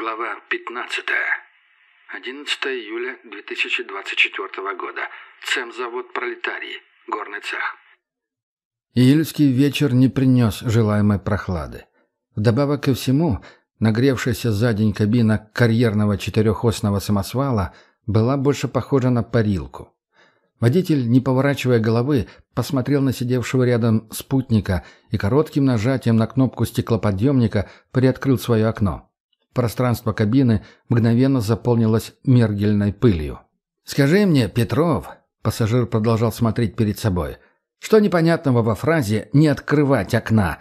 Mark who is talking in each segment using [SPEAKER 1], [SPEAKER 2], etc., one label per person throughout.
[SPEAKER 1] Глава 15. 11 июля 2024 года. Цемзавод «Пролетарий». Горный цех.
[SPEAKER 2] Июльский вечер не принес желаемой прохлады. Вдобавок ко всему, нагревшаяся за день кабина карьерного четырехосного самосвала была больше похожа на парилку. Водитель, не поворачивая головы, посмотрел на сидевшего рядом спутника и коротким нажатием на кнопку стеклоподъемника приоткрыл свое окно. Пространство кабины мгновенно заполнилось мергельной пылью. «Скажи мне, Петров», — пассажир продолжал смотреть перед собой, — «что непонятного во фразе «не открывать окна»?»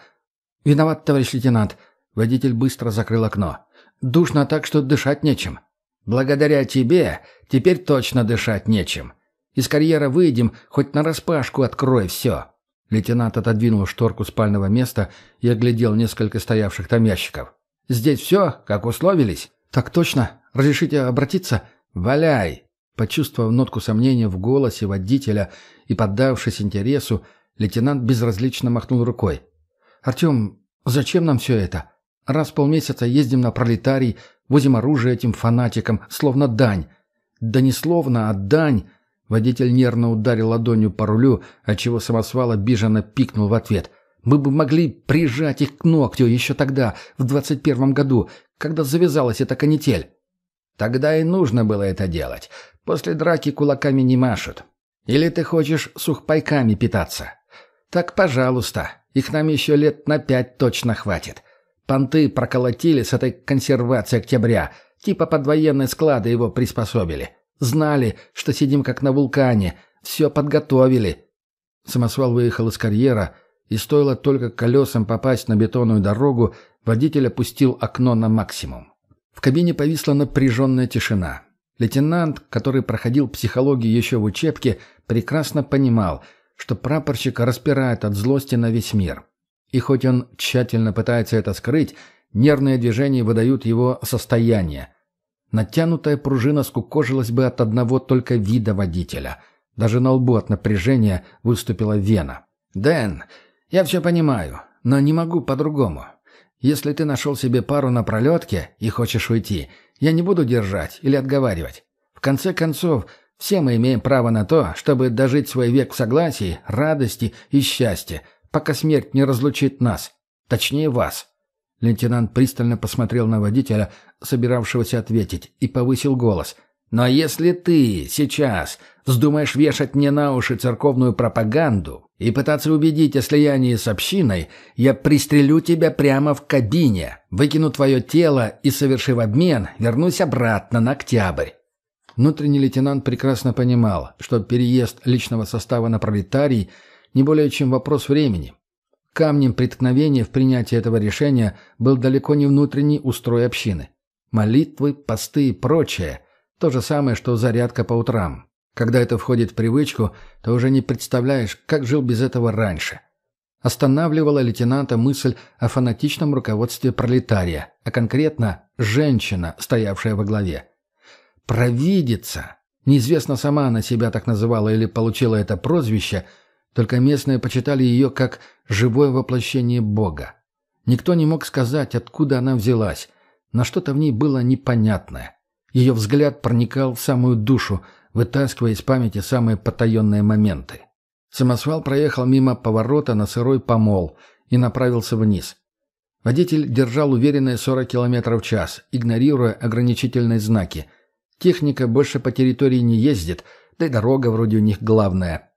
[SPEAKER 2] «Виноват, товарищ лейтенант». Водитель быстро закрыл окно. «Душно так, что дышать нечем». «Благодаря тебе теперь точно дышать нечем. Из карьера выйдем, хоть нараспашку открой все». Лейтенант отодвинул шторку спального места и оглядел несколько стоявших там ящиков. «Здесь все, как условились?» «Так точно. Разрешите обратиться?» «Валяй!» Почувствовав нотку сомнения в голосе водителя и поддавшись интересу, лейтенант безразлично махнул рукой. «Артем, зачем нам все это? Раз в полмесяца ездим на пролетарий, возим оружие этим фанатикам, словно дань. Да не словно, а дань. Водитель нервно ударил ладонью по рулю, отчего самосвал обиженно пикнул в ответ. «Мы бы могли прижать их к ногтю еще тогда, в двадцать первом году, когда завязалась эта канитель». «Тогда и нужно было это делать. После драки кулаками не машут. Или ты хочешь сухпайками питаться?» «Так, пожалуйста. Их нам еще лет на пять точно хватит. Понты проколотили с этой консервацией октября. Типа под военные склады его приспособили. Знали, что сидим как на вулкане. Все подготовили. Самосвал выехал из карьера, и стоило только колесам попасть на бетонную дорогу, водитель опустил окно на максимум. В кабине повисла напряженная тишина. Лейтенант, который проходил психологию еще в учебке, прекрасно понимал, что прапорщика распирает от злости на весь мир. И хоть он тщательно пытается это скрыть, нервные движения выдают его состояние. Натянутая пружина скукожилась бы от одного только вида водителя. Даже на лбу от напряжения выступила вена. «Дэн, я все понимаю, но не могу по-другому. Если ты нашел себе пару на пролетке и хочешь уйти, я не буду держать или отговаривать. В конце концов, все мы имеем право на то, чтобы дожить свой век в согласии, радости и счастье, пока смерть не разлучит нас. Точнее, вас. Лейтенант пристально посмотрел на водителя, собиравшегося ответить, и повысил голос. «Но если ты сейчас вздумаешь вешать мне на уши церковную пропаганду и пытаться убедить о слиянии с общиной, я пристрелю тебя прямо в кабине, выкину твое тело и, совершив обмен, вернусь обратно на октябрь». Внутренний лейтенант прекрасно понимал, что переезд личного состава на пролетарий не более чем вопрос времени. Камнем преткновения в принятии этого решения был далеко не внутренний устрой общины. Молитвы, посты и прочее – то же самое, что зарядка по утрам. Когда это входит в привычку, то уже не представляешь, как жил без этого раньше. Останавливала лейтенанта мысль о фанатичном руководстве пролетария, а конкретно женщина, стоявшая во главе. Провидица! Неизвестно, сама она себя так называла или получила это прозвище – только местные почитали ее как живое воплощение Бога. Никто не мог сказать, откуда она взялась, но что-то в ней было непонятное. Ее взгляд проникал в самую душу, вытаскивая из памяти самые потаенные моменты. Самосвал проехал мимо поворота на сырой помол и направился вниз. Водитель держал уверенные 40 км в час, игнорируя ограничительные знаки. Техника больше по территории не ездит, да и дорога вроде у них главная.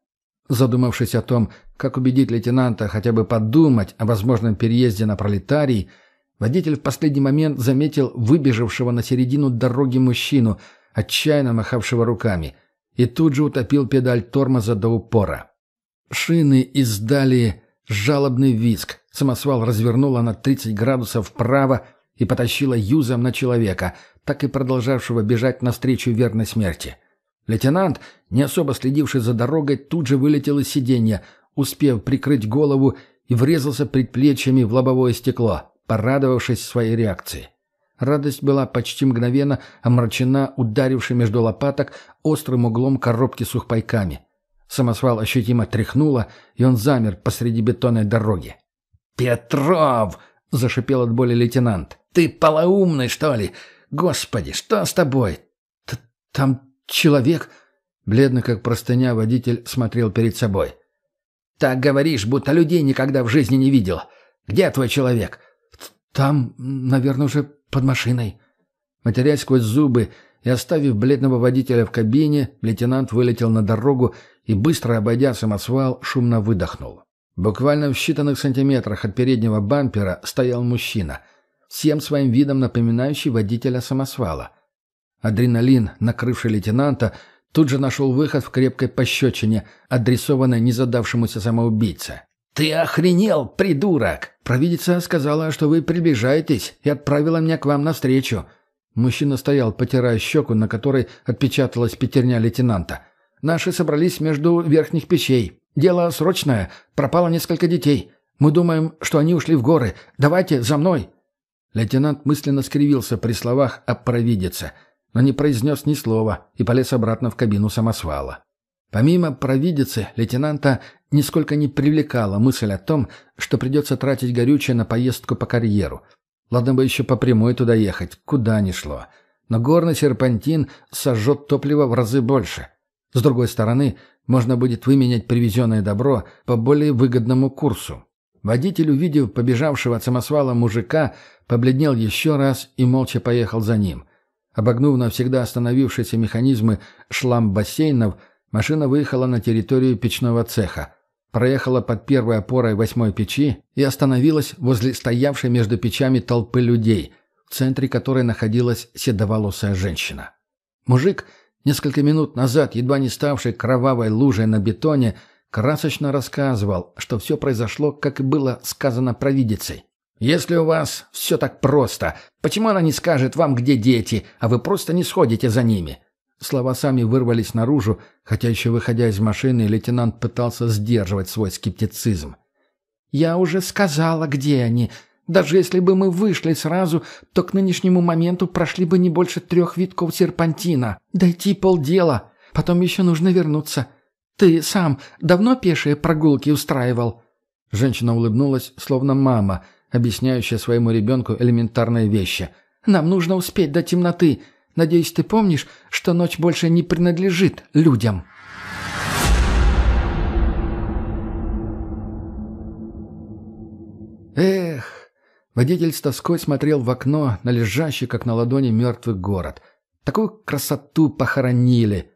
[SPEAKER 2] Задумавшись о том, как убедить лейтенанта хотя бы подумать о возможном переезде на пролетарий, водитель в последний момент заметил выбежавшего на середину дороги мужчину, отчаянно махавшего руками, и тут же утопил педаль тормоза до упора. Шины издали жалобный визг. Самосвал развернула на 30 градусов вправо и потащила юзом на человека, так и продолжавшего бежать навстречу верной смерти. Лейтенант, не особо следивший за дорогой, тут же вылетел из сиденья, успев прикрыть голову и врезался предплечьями в лобовое стекло, порадовавшись своей реакции. Радость была почти мгновенно омрачена ударившей между лопаток острым углом коробки сухпайками. Самосвал ощутимо тряхнуло, и он замер посреди бетонной дороги. «Петров!» — зашипел от боли лейтенант.
[SPEAKER 3] Ты полоумный, что ли? Господи, что с тобой?
[SPEAKER 2] Т Там человек...» Бледно, как простыня, водитель смотрел перед собой.
[SPEAKER 3] «Так говоришь, будто людей никогда в жизни не видел. Где твой человек?»
[SPEAKER 2] «Там, наверное, уже под машиной». Матерясь сквозь зубы и оставив бледного водителя в кабине, лейтенант вылетел на дорогу и, быстро обойдя самосвал, шумно выдохнул. Буквально в считанных сантиметрах от переднего бампера стоял мужчина, всем своим видом напоминающий водителя самосвала. Адреналин, накрывший лейтенанта, тут же нашел выход в крепкой пощечине, адресованной незадавшемуся самоубийце.
[SPEAKER 3] «Ты охренел, придурок!»
[SPEAKER 2] «Провидица сказала, что вы приближаетесь, и отправила меня к вам навстречу». Мужчина стоял, потирая щеку, на которой отпечаталась пятерня лейтенанта. «Наши собрались между верхних печей. Дело срочное. Пропало несколько детей. Мы думаем, что они ушли в горы. Давайте за мной». Лейтенант мысленно скривился при словах о провидице, но не произнес ни слова и полез обратно в кабину самосвала. Помимо провидицы, лейтенанта нисколько не привлекала мысль о том, что придется тратить горючее на поездку по карьеру. Ладно бы еще по прямой туда ехать, куда ни шло. Но горный серпантин сожжет топливо в разы больше. С другой стороны, можно будет выменять привезенное добро по более выгодному курсу. Водитель, увидев побежавшего от самосвала мужика, побледнел еще раз и молча поехал за ним. Обогнув навсегда остановившиеся механизмы шлам бассейнов, машина выехала на территорию печного цеха, проехала под первой опорой восьмой печи и остановилась возле стоявшей между печами толпы людей, в центре которой находилась седоволосая женщина. Мужик — Несколько минут назад, едва не ставший кровавой лужей на бетоне, красочно рассказывал, что все произошло, как и было сказано провидицей. «Если у вас все так просто, почему она не скажет вам, где дети, а вы просто не сходите за ними?» Слова сами вырвались наружу, хотя еще выходя из машины, лейтенант пытался сдерживать свой скептицизм. «Я уже сказала, где они. Даже если бы мы вышли сразу, то к нынешнему моменту прошли бы не больше трех витков серпантина. Дойти полдела. Потом еще нужно вернуться. Ты сам давно пешие прогулки устраивал?» Женщина улыбнулась, словно мама, объясняющая своему ребенку элементарные вещи. «Нам нужно успеть до темноты. Надеюсь, ты помнишь, что ночь больше не принадлежит людям». Эх, Водитель с тоской смотрел в окно на лежащий, как на ладони, мертвый город. Такую красоту похоронили.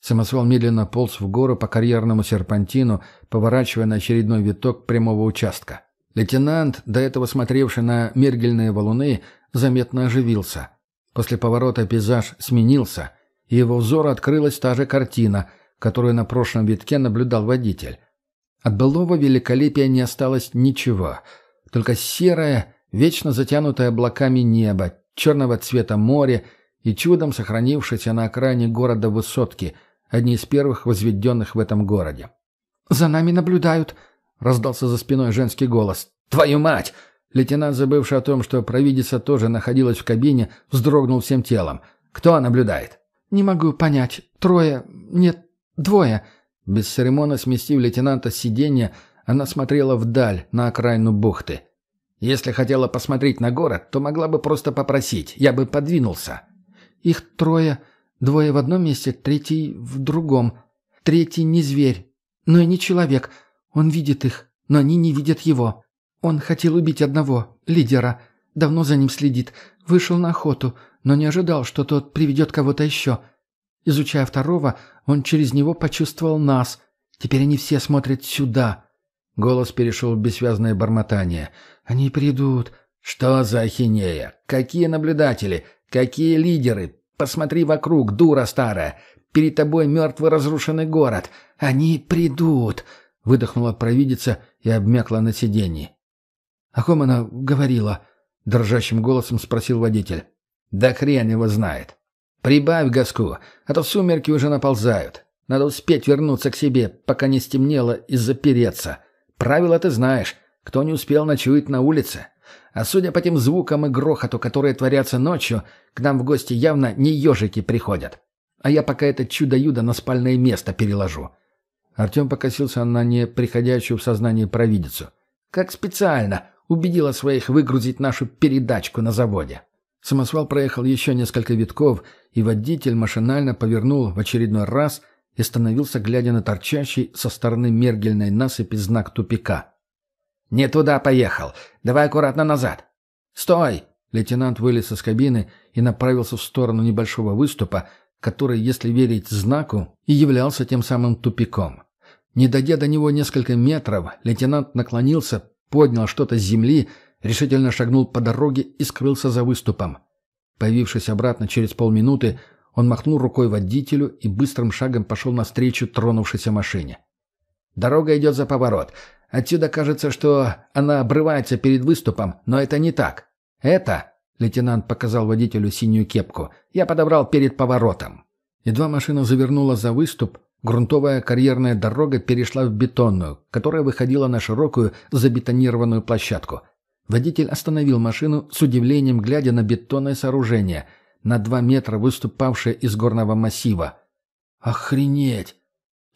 [SPEAKER 2] Самосвал медленно полз в гору по карьерному серпантину, поворачивая на очередной виток прямого участка. Лейтенант, до этого смотревший на мергельные валуны, заметно оживился. После поворота пейзаж сменился, и его взору открылась та же картина, которую на прошлом витке наблюдал водитель. От былого великолепия не осталось ничего, только серое вечно затянутое облаками небо, черного цвета море и чудом сохранившиеся на окраине города высотки, одни из первых возведенных в этом городе. «За нами наблюдают», — раздался за спиной женский голос. «Твою мать!» Лейтенант, забывший о том, что провидица тоже находилась в кабине, вздрогнул всем телом. «Кто наблюдает?» «Не могу понять. Трое... Нет, двое». Без церемона сместив лейтенанта с сиденья, она смотрела вдаль, на окраину бухты. Если хотела посмотреть на город, то могла бы просто попросить, я бы подвинулся. Их трое, двое в одном месте, третий в другом. Третий не зверь, но и не человек. Он видит их, но они не видят его. Он хотел убить одного, лидера. Давно за ним следит. Вышел на охоту, но не ожидал, что тот приведет кого-то еще. Изучая второго, он через него почувствовал нас. Теперь они все смотрят сюда. Голос перешел в бессвязное бормотание. «Они придут». «Что за ахинея? Какие наблюдатели? Какие лидеры? Посмотри вокруг, дура старая. Перед тобой мертвый разрушенный город. Они придут!» Выдохнула провидица и обмякла на сиденье. «О ком она говорила?» Дрожащим голосом спросил водитель. «Да хрен его знает. Прибавь газку, а то сумерки уже наползают. Надо успеть вернуться к себе, пока не стемнело и запереться. Правила ты знаешь. Кто не успел, ночует на улице. А судя по тем звукам и грохоту, которые творятся ночью, к нам в гости явно не ежики приходят. А я пока это чудо-юдо на спальное место переложу». Артем покосился на неприходящую в сознание провидицу. «Как специально.
[SPEAKER 3] Убедила своих выгрузить нашу передачку на заводе.
[SPEAKER 2] Самосвал проехал еще несколько витков, и водитель машинально повернул в очередной раз и остановился, глядя на торчащий со стороны мергельной насыпи знак тупика.
[SPEAKER 3] «Не туда поехал. Давай аккуратно назад». «Стой!»
[SPEAKER 2] Лейтенант вылез из кабины и направился в сторону небольшого выступа, который, если верить знаку, и являлся тем самым тупиком. Не дойдя до него несколько метров, лейтенант наклонился, поднял что-то с земли, решительно шагнул по дороге и скрылся за выступом. Появившись обратно через полминуты, он махнул рукой водителю и быстрым шагом пошел навстречу тронувшейся машине.
[SPEAKER 3] «Дорога идет за поворот. Отсюда кажется, что она обрывается перед выступом, но это не так. Это, лейтенант показал водителю синюю кепку, я подобрал перед поворотом.
[SPEAKER 2] Едва машина завернула за выступ, грунтовая карьерная дорога перешла в бетонную, которая выходила на широкую забетонированную площадку. Водитель остановил машину с удивлением, глядя на бетонное сооружение, на два метра выступавшее из горного массива. «Охренеть!»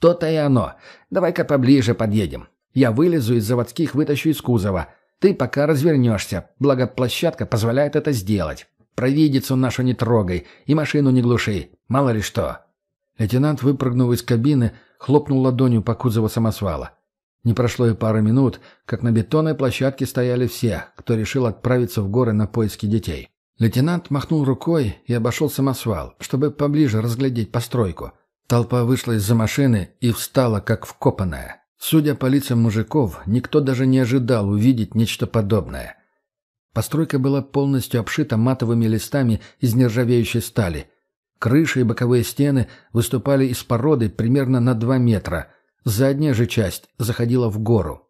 [SPEAKER 3] «То-то и оно. Давай-ка поближе подъедем. Я вылезу из заводских, вытащу из кузова. Ты пока развернешься, благо площадка позволяет это сделать. Провидицу нашу не трогай и машину не глуши, мало ли что».
[SPEAKER 2] Лейтенант, выпрыгнув из кабины, хлопнул ладонью по кузову самосвала. Не прошло и пары минут, как на бетонной площадке стояли все, кто решил отправиться в горы на поиски детей. Лейтенант махнул рукой и обошел самосвал, чтобы поближе разглядеть постройку. Толпа вышла из-за машины и встала, как вкопанная. Судя по лицам мужиков, никто даже не ожидал увидеть нечто подобное. Постройка была полностью обшита матовыми листами из нержавеющей стали. Крыши и боковые стены выступали из породы примерно на 2 метра. Задняя же часть заходила в гору.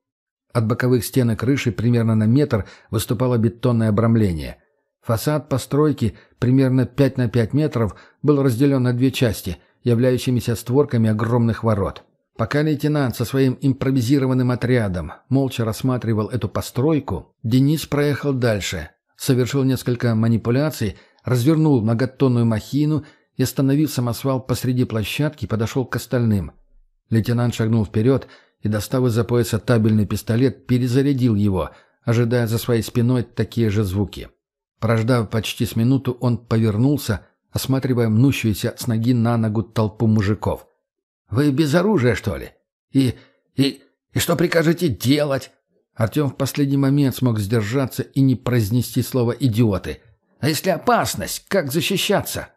[SPEAKER 2] От боковых стен и крыши примерно на метр выступало бетонное обрамление. Фасад постройки примерно 5 на 5 метров был разделен на две части, являющимися створками огромных ворот. Пока лейтенант со своим импровизированным отрядом молча рассматривал эту постройку, Денис проехал дальше, совершил несколько манипуляций, развернул многотонную махину и, остановив самосвал посреди площадки, подошел к остальным. Лейтенант шагнул вперед и, достав из-за пояса табельный пистолет, перезарядил его, ожидая за своей спиной такие же звуки. Прождав почти с минуту, он повернулся, осматривая мнущуюся с ноги на ногу толпу мужиков.
[SPEAKER 3] Вы без оружия, что ли? И... и... и что прикажете делать?»
[SPEAKER 2] Артем в последний момент смог сдержаться и не произнести слово «идиоты».
[SPEAKER 3] «А если опасность, как защищаться?»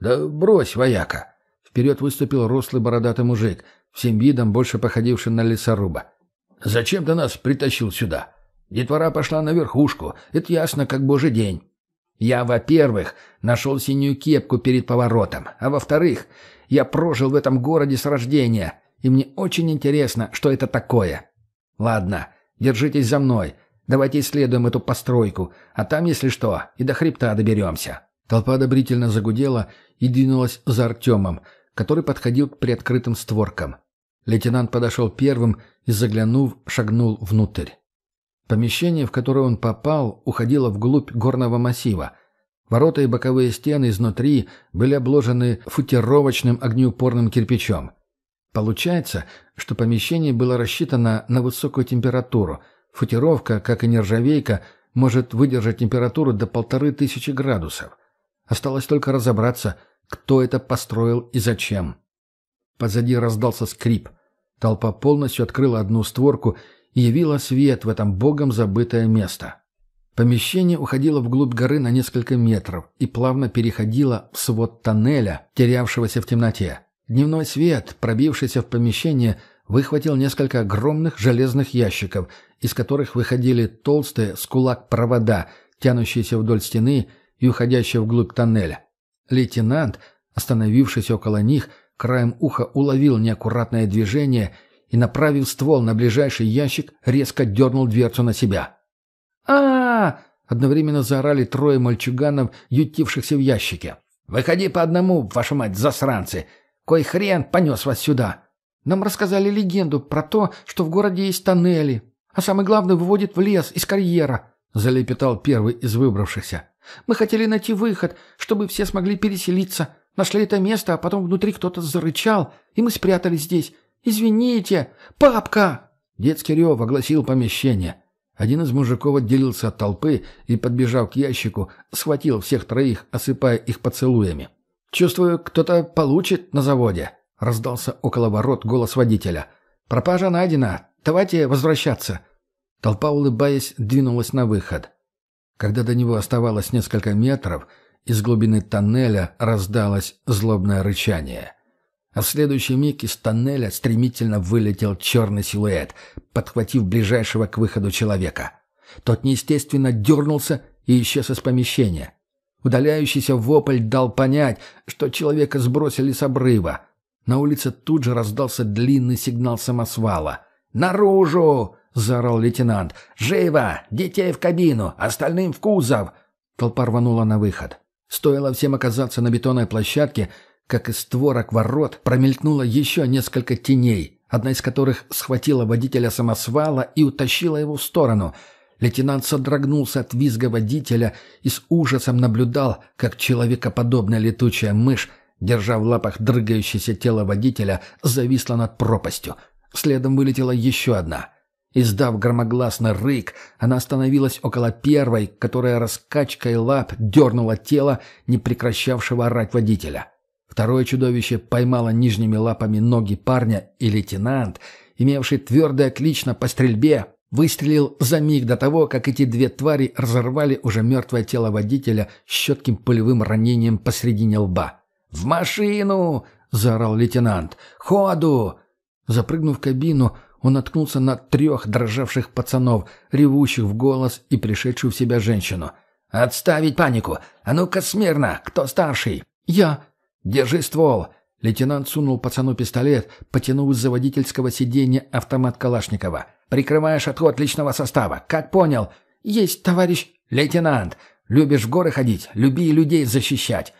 [SPEAKER 2] «Да брось, вояка!» Вперед выступил рослый бородатый мужик, всем видом больше походивший на лесоруба. «Зачем ты нас притащил сюда? Детвора пошла на верхушку, это ясно, как божий день.
[SPEAKER 3] Я, во-первых, нашел синюю кепку перед поворотом, а во-вторых, я прожил в этом городе с рождения, и мне очень интересно, что это такое. Ладно, держитесь за мной. Давайте исследуем эту постройку, а там, если что, и до хребта доберемся».
[SPEAKER 2] Толпа одобрительно загудела и двинулась за Артемом, который подходил к приоткрытым створкам. Лейтенант подошел первым и, заглянув, шагнул внутрь. Помещение, в которое он попал, уходило вглубь горного массива, Ворота и боковые стены изнутри были обложены футировочным огнеупорным кирпичом. Получается, что помещение было рассчитано на высокую температуру. Футировка, как и нержавейка, может выдержать температуру до полторы тысячи градусов. Осталось только разобраться, кто это построил и зачем. Позади раздался скрип. Толпа полностью открыла одну створку и явила свет в этом богом забытое место. Помещение уходило вглубь горы на несколько метров и плавно переходило в свод тоннеля, терявшегося в темноте. Дневной свет, пробившийся в помещение, выхватил несколько огромных железных ящиков, из которых выходили толстые с кулак провода, тянущиеся вдоль стены и уходящие вглубь тоннеля. Лейтенант, остановившись около них, краем уха уловил неаккуратное движение и, направив ствол на ближайший ящик, резко дернул дверцу на себя
[SPEAKER 3] а,
[SPEAKER 2] Одновременно заорали трое мальчуганов, ютившихся в ящике.
[SPEAKER 3] «Выходи по одному, ваша мать, засранцы! Кой хрен понес вас сюда? Нам рассказали легенду про то, что в городе есть тоннели, а самое главное, выводит в лес из карьера», — залепетал первый из выбравшихся. «Мы хотели найти выход, чтобы все смогли переселиться. Нашли это место, а потом внутри кто-то зарычал, и мы спрятались здесь. Извините! Папка!»
[SPEAKER 2] Детский рев огласил помещение.
[SPEAKER 3] Один из мужиков отделился от толпы и, подбежав к ящику, схватил всех троих, осыпая их поцелуями. «Чувствую, кто-то получит на заводе», — раздался около ворот голос водителя. «Пропажа найдена. Давайте возвращаться». Толпа, улыбаясь, двинулась на выход. Когда до него оставалось несколько метров, из глубины тоннеля раздалось злобное рычание. А в следующий миг из тоннеля стремительно вылетел черный силуэт, подхватив ближайшего к выходу человека. Тот неестественно дернулся и исчез из помещения. Удаляющийся вопль дал понять, что человека сбросили с обрыва. На улице тут же раздался длинный сигнал самосвала. «Наружу!» — заорал лейтенант. «Живо! Детей в кабину! Остальным в кузов!» Толпа рванула на выход. Стоило всем оказаться на бетонной площадке — как из створок ворот промелькнуло еще несколько теней, одна из которых схватила водителя самосвала и утащила его в сторону. Лейтенант содрогнулся от визга водителя и с ужасом наблюдал, как человекоподобная летучая мышь, держа в лапах дрыгающееся тело водителя, зависла над пропастью. Следом вылетела еще одна. Издав громогласный рык, она остановилась около первой, которая раскачкой лап дернула тело, не прекращавшего орать водителя. Второе чудовище поймало нижними лапами ноги парня, и лейтенант, имевший твердое отлично по стрельбе, выстрелил за миг до того, как эти две твари разорвали уже мертвое тело водителя с щетким пулевым ранением посредине лба. «В машину!» — заорал лейтенант. «Ходу!» Запрыгнув в кабину, он наткнулся на трех дрожавших пацанов, ревущих в голос и пришедшую в себя женщину. «Отставить панику! А ну-ка смирно! Кто старший?» «Я!» «Держи ствол!» Лейтенант сунул пацану пистолет, потянув из-за водительского сиденья автомат Калашникова. «Прикрываешь отход личного состава. Как понял?» «Есть, товарищ!» «Лейтенант! Любишь в горы ходить? Люби людей защищать!»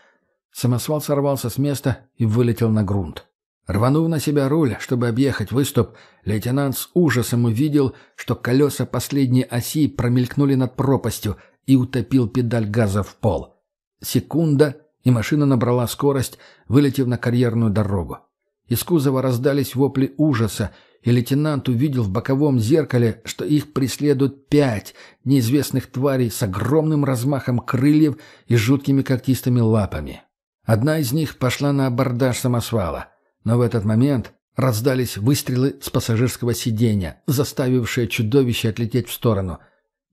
[SPEAKER 3] Самосвал сорвался с места и вылетел на грунт. Рванув на себя руль, чтобы объехать выступ, лейтенант с ужасом увидел, что колеса последней оси промелькнули над пропастью и утопил педаль газа в пол. Секунда, и машина набрала скорость, вылетев на карьерную дорогу. Из кузова раздались вопли ужаса, и лейтенант увидел в боковом зеркале, что их преследуют пять неизвестных тварей с огромным размахом крыльев и жуткими когтистыми лапами. Одна из них пошла на абордаж самосвала, но в этот момент раздались выстрелы с пассажирского сиденья, заставившие чудовище отлететь в сторону.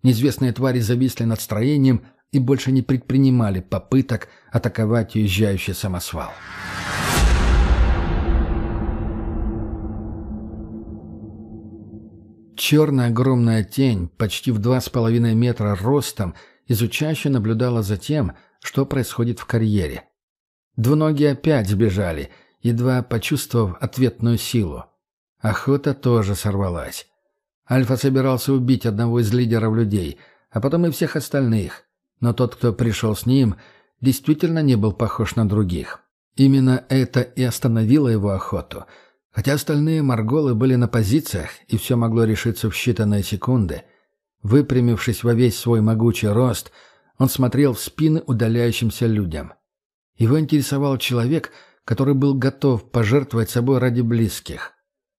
[SPEAKER 3] Неизвестные твари зависли над строением, и больше не предпринимали попыток атаковать уезжающий самосвал. Черная огромная тень, почти в два с половиной метра ростом, изучающе наблюдала за тем, что происходит в карьере. Двуногие опять сбежали, едва почувствовав ответную силу. Охота тоже сорвалась. Альфа собирался убить одного из лидеров людей, а потом и всех остальных. Но тот, кто пришел с ним, действительно не был похож на других. Именно это и остановило его охоту. Хотя остальные морголы были на позициях, и все могло решиться в считанные секунды. Выпрямившись во весь свой могучий рост, он смотрел в спины удаляющимся людям. Его интересовал человек, который был готов пожертвовать собой ради близких.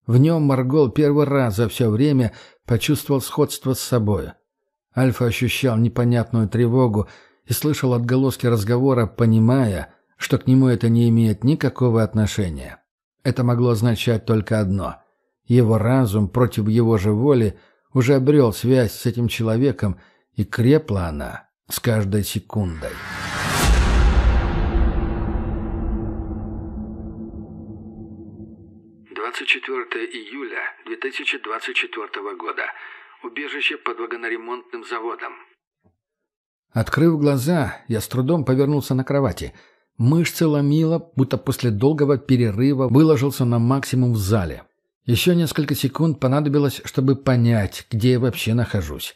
[SPEAKER 3] В нем Маргол первый раз за все время почувствовал сходство с собой. Альфа ощущал непонятную тревогу и слышал отголоски разговора, понимая, что к нему это не имеет никакого отношения. Это могло означать только одно. Его разум против его же воли уже обрел связь с этим человеком, и крепла она с каждой секундой.
[SPEAKER 1] Двадцать четвертое июля две тысячи двадцать четвертого года. Убежище под вагоноремонтным заводом.
[SPEAKER 3] Открыв глаза, я с трудом повернулся на кровати. Мышцы ломило, будто после долгого перерыва выложился на максимум в зале. Еще несколько секунд понадобилось, чтобы понять, где я вообще нахожусь.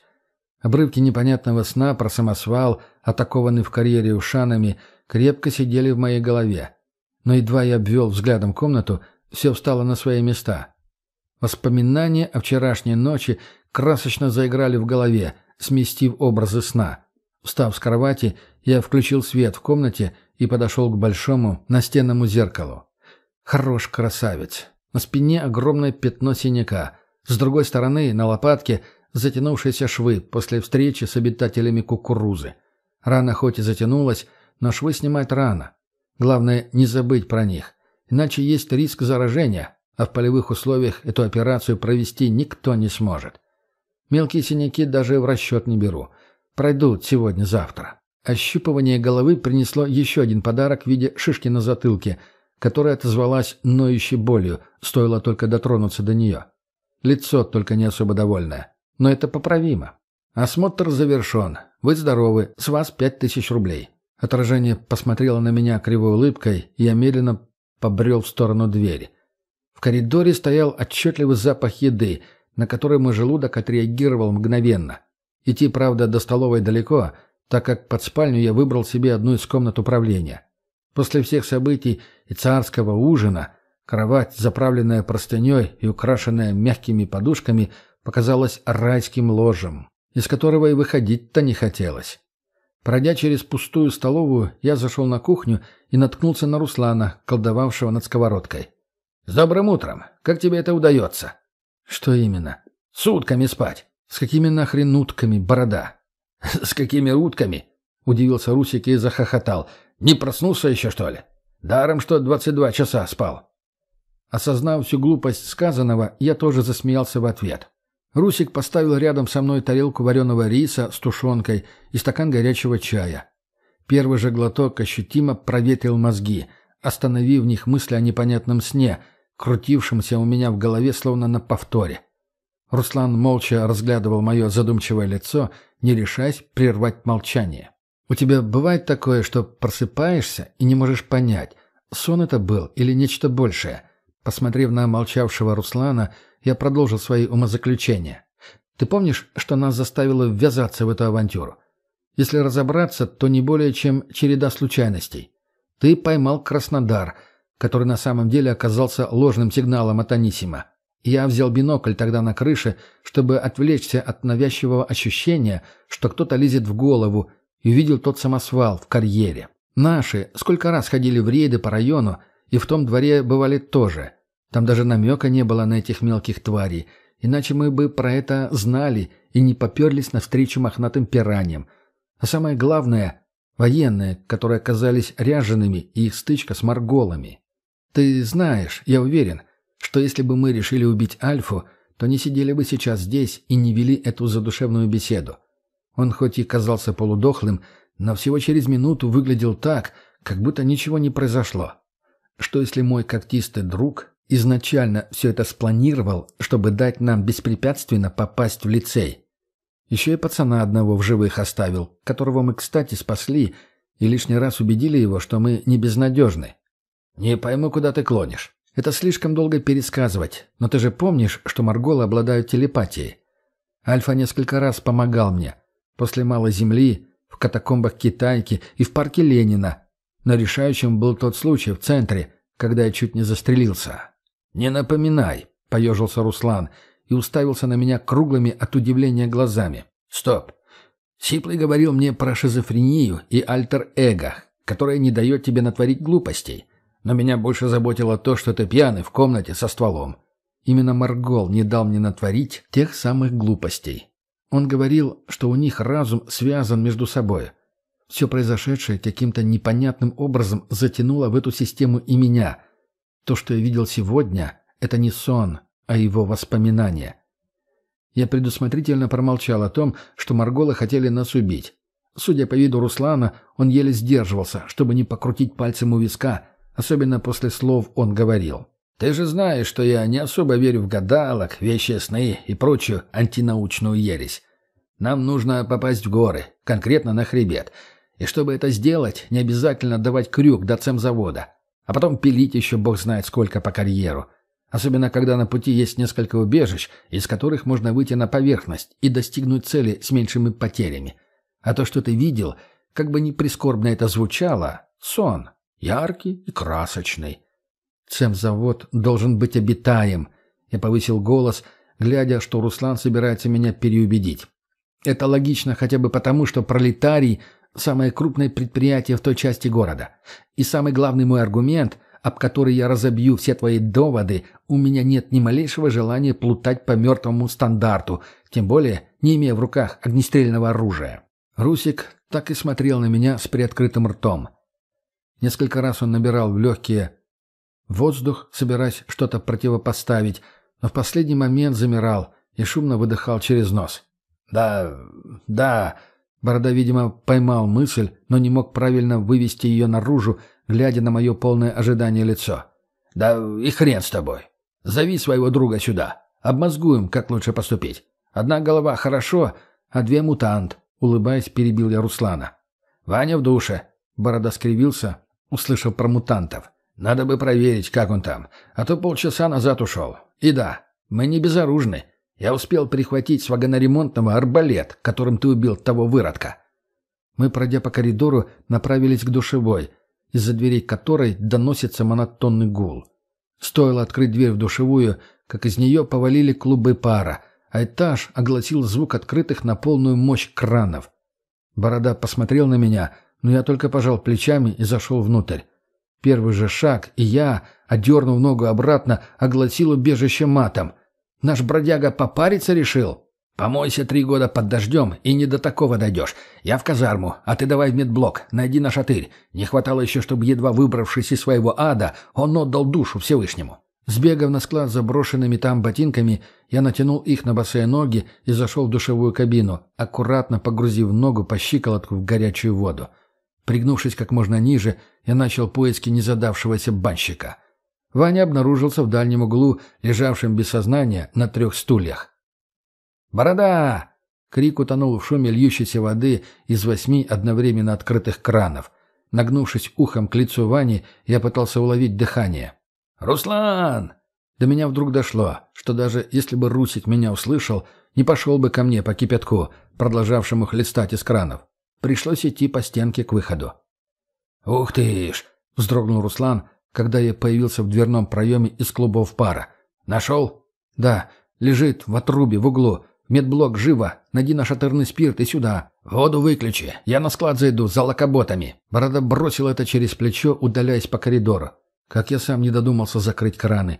[SPEAKER 3] Обрывки непонятного сна про самосвал, атакованный в карьере ушанами, крепко сидели в моей голове. Но едва я обвел взглядом комнату, все встало на свои места. Воспоминания о вчерашней ночи красочно заиграли в голове, сместив образы сна. Встав с кровати, я включил свет в комнате и подошел к большому настенному зеркалу. Хорош красавец. На спине огромное пятно синяка. С другой стороны, на лопатке,
[SPEAKER 2] затянувшиеся швы после встречи с обитателями кукурузы. Рана хоть и затянулась, но швы снимать рано. Главное, не забыть про них. Иначе есть риск заражения, а в полевых условиях эту операцию провести никто не сможет. Мелкие синяки даже в расчет не беру. Пройдут сегодня-завтра. Ощупывание головы принесло еще один подарок в виде шишки на затылке, которая отозвалась ноющей болью, стоило только дотронуться до нее. Лицо только не особо довольное. Но это поправимо. Осмотр завершен. Вы здоровы. С вас пять тысяч рублей. Отражение посмотрело на меня кривой улыбкой, и я медленно побрел в сторону двери. В коридоре стоял отчетливый запах еды, на который мой желудок отреагировал мгновенно. Идти, правда, до столовой далеко, так как под спальню я выбрал себе одну из комнат управления. После всех событий и царского ужина кровать, заправленная простыней и украшенная мягкими подушками, показалась райским ложем, из которого и выходить-то не хотелось. Пройдя через пустую столовую, я зашел на кухню и наткнулся на Руслана, колдовавшего над сковородкой. «С добрым утром! Как тебе это удается?» «Что именно?» «Сутками спать!» «С какими нахрен утками, борода?»
[SPEAKER 3] «С какими утками?» — удивился Русик и захохотал. «Не проснулся еще, что ли? Даром, что двадцать два часа спал».
[SPEAKER 2] Осознав всю глупость сказанного, я тоже засмеялся в ответ. Русик поставил рядом со мной тарелку вареного риса с тушенкой и стакан горячего чая. Первый же глоток ощутимо проветрил мозги, остановив в них мысли о непонятном сне, крутившемся у меня в голове словно на повторе. Руслан молча разглядывал мое задумчивое лицо, не решаясь прервать молчание. «У тебя бывает такое, что просыпаешься и не можешь понять, сон это был или нечто большее?» Посмотрев на молчавшего Руслана, я продолжил свои умозаключения. Ты помнишь, что нас заставило ввязаться в эту авантюру? Если разобраться, то не более чем череда случайностей. Ты поймал Краснодар, который на самом деле оказался ложным сигналом от Анисима. Я взял бинокль тогда на крыше, чтобы отвлечься от навязчивого ощущения, что кто-то лезет в голову, и увидел тот самосвал в карьере. Наши сколько раз ходили в рейды по району, и в том дворе бывали тоже. Там даже намека не было на этих мелких тварей, иначе мы бы про это знали и не поперлись навстречу мохнатым пираньям. А самое главное — военные, которые оказались ряжеными, и их стычка с морголами. Ты знаешь, я уверен, что если бы мы решили убить Альфу, то не сидели бы сейчас здесь и не вели эту задушевную беседу. Он хоть и казался полудохлым, но всего через минуту выглядел так, как будто ничего не произошло. Что если мой когтистый друг изначально все это спланировал, чтобы дать нам беспрепятственно попасть в лицей. Еще и пацана одного в живых оставил, которого мы, кстати, спасли, и лишний раз убедили его, что мы не безнадежны. Не пойму, куда ты клонишь. Это слишком долго пересказывать, но ты же помнишь, что Марголы обладают телепатией. Альфа несколько раз помогал мне. После Малой Земли, в катакомбах Китайки и в парке Ленина. Но решающим был тот случай в центре, когда я чуть не застрелился. «Не напоминай», — поежился Руслан и уставился на меня круглыми от удивления глазами. «Стоп. Сиплый говорил мне про шизофрению и альтер-эго, которое не дает тебе натворить глупостей. Но меня больше заботило то, что ты пьяный в комнате со стволом. Именно Маргол не дал мне натворить тех самых глупостей. Он говорил, что у них разум связан между собой. Все произошедшее каким-то непонятным образом затянуло в эту систему и меня — то, что я видел сегодня, это не сон, а его воспоминания. Я предусмотрительно промолчал о том, что Марголы хотели нас убить. Судя по виду Руслана, он еле сдерживался, чтобы не покрутить пальцем у виска, особенно после слов он говорил. «Ты же знаешь, что я не особо верю в гадалок, вещи сны и прочую антинаучную ересь. Нам нужно попасть в горы, конкретно на хребет. И чтобы это сделать, не обязательно давать крюк до цемзавода. А потом пилить еще бог знает сколько по карьеру. Особенно, когда на пути есть несколько убежищ, из которых можно выйти на поверхность и достигнуть цели с меньшими потерями. А то, что ты видел, как бы ни прискорбно это звучало, сон. Яркий и красочный. Цемзавод должен быть обитаем. Я повысил голос, глядя, что Руслан собирается меня переубедить. Это логично хотя бы потому, что пролетарий самое крупное предприятие в той части города. И самый главный мой аргумент, об который я разобью все твои доводы, у меня нет ни малейшего желания плутать по мертвому стандарту,
[SPEAKER 3] тем более не имея в руках огнестрельного оружия. Русик так и смотрел на меня с приоткрытым ртом. Несколько раз он набирал в легкие воздух, собираясь что-то противопоставить, но в последний момент замирал и шумно выдыхал через нос. «Да, да...» Борода, видимо, поймал мысль, но не мог правильно вывести ее наружу, глядя на мое полное ожидание лицо. «Да и хрен с тобой. Зови своего друга сюда. Обмозгуем, как лучше поступить. Одна голова хорошо, а две мутант», — улыбаясь, перебил я Руслана. «Ваня в душе». Борода скривился, услышав про мутантов. «Надо бы проверить, как он там, а то полчаса назад ушел. И да, мы не безоружны. Я успел прихватить с вагоноремонтного арбалет, которым ты убил того выродка». Мы, пройдя по коридору, направились к душевой, из-за дверей которой доносится монотонный гул. Стоило открыть дверь в душевую, как из нее повалили клубы пара, а этаж огласил звук открытых на полную мощь кранов. Борода посмотрел на меня, но я только пожал плечами и зашел внутрь. Первый же шаг, и я, одернув ногу обратно, огласил убежище матом. Наш бродяга попариться решил? Помойся три года под дождем, и не до такого дойдешь. Я в казарму, а ты давай в медблок, найди на шатырь. Не хватало еще, чтобы, едва выбравшись из своего ада, он отдал душу Всевышнему. Сбегав на склад заброшенными там ботинками, я натянул их на босые ноги и зашел в душевую кабину, аккуратно погрузив ногу по щиколотку в горячую воду. Пригнувшись как можно ниже, я начал поиски незадавшегося банщика. Ваня обнаружился в дальнем углу, лежавшем без сознания на трех стульях. «Борода!» — крик утонул в шуме льющейся воды из восьми одновременно открытых кранов. Нагнувшись ухом к лицу Вани, я пытался уловить дыхание. «Руслан!» До меня вдруг дошло, что даже если бы Русик меня услышал, не пошел бы ко мне по кипятку, продолжавшему хлестать из кранов. Пришлось идти по стенке к выходу. «Ух ты ж!» — вздрогнул Руслан, когда я появился в дверном проеме из клубов пара. «Нашел?» «Да, лежит в отрубе в углу. Медблок, живо! Найди наш шатырный спирт и сюда. Воду выключи. Я на склад зайду за локоботами». Борода бросил это через плечо, удаляясь по коридору. Как я сам не додумался закрыть краны.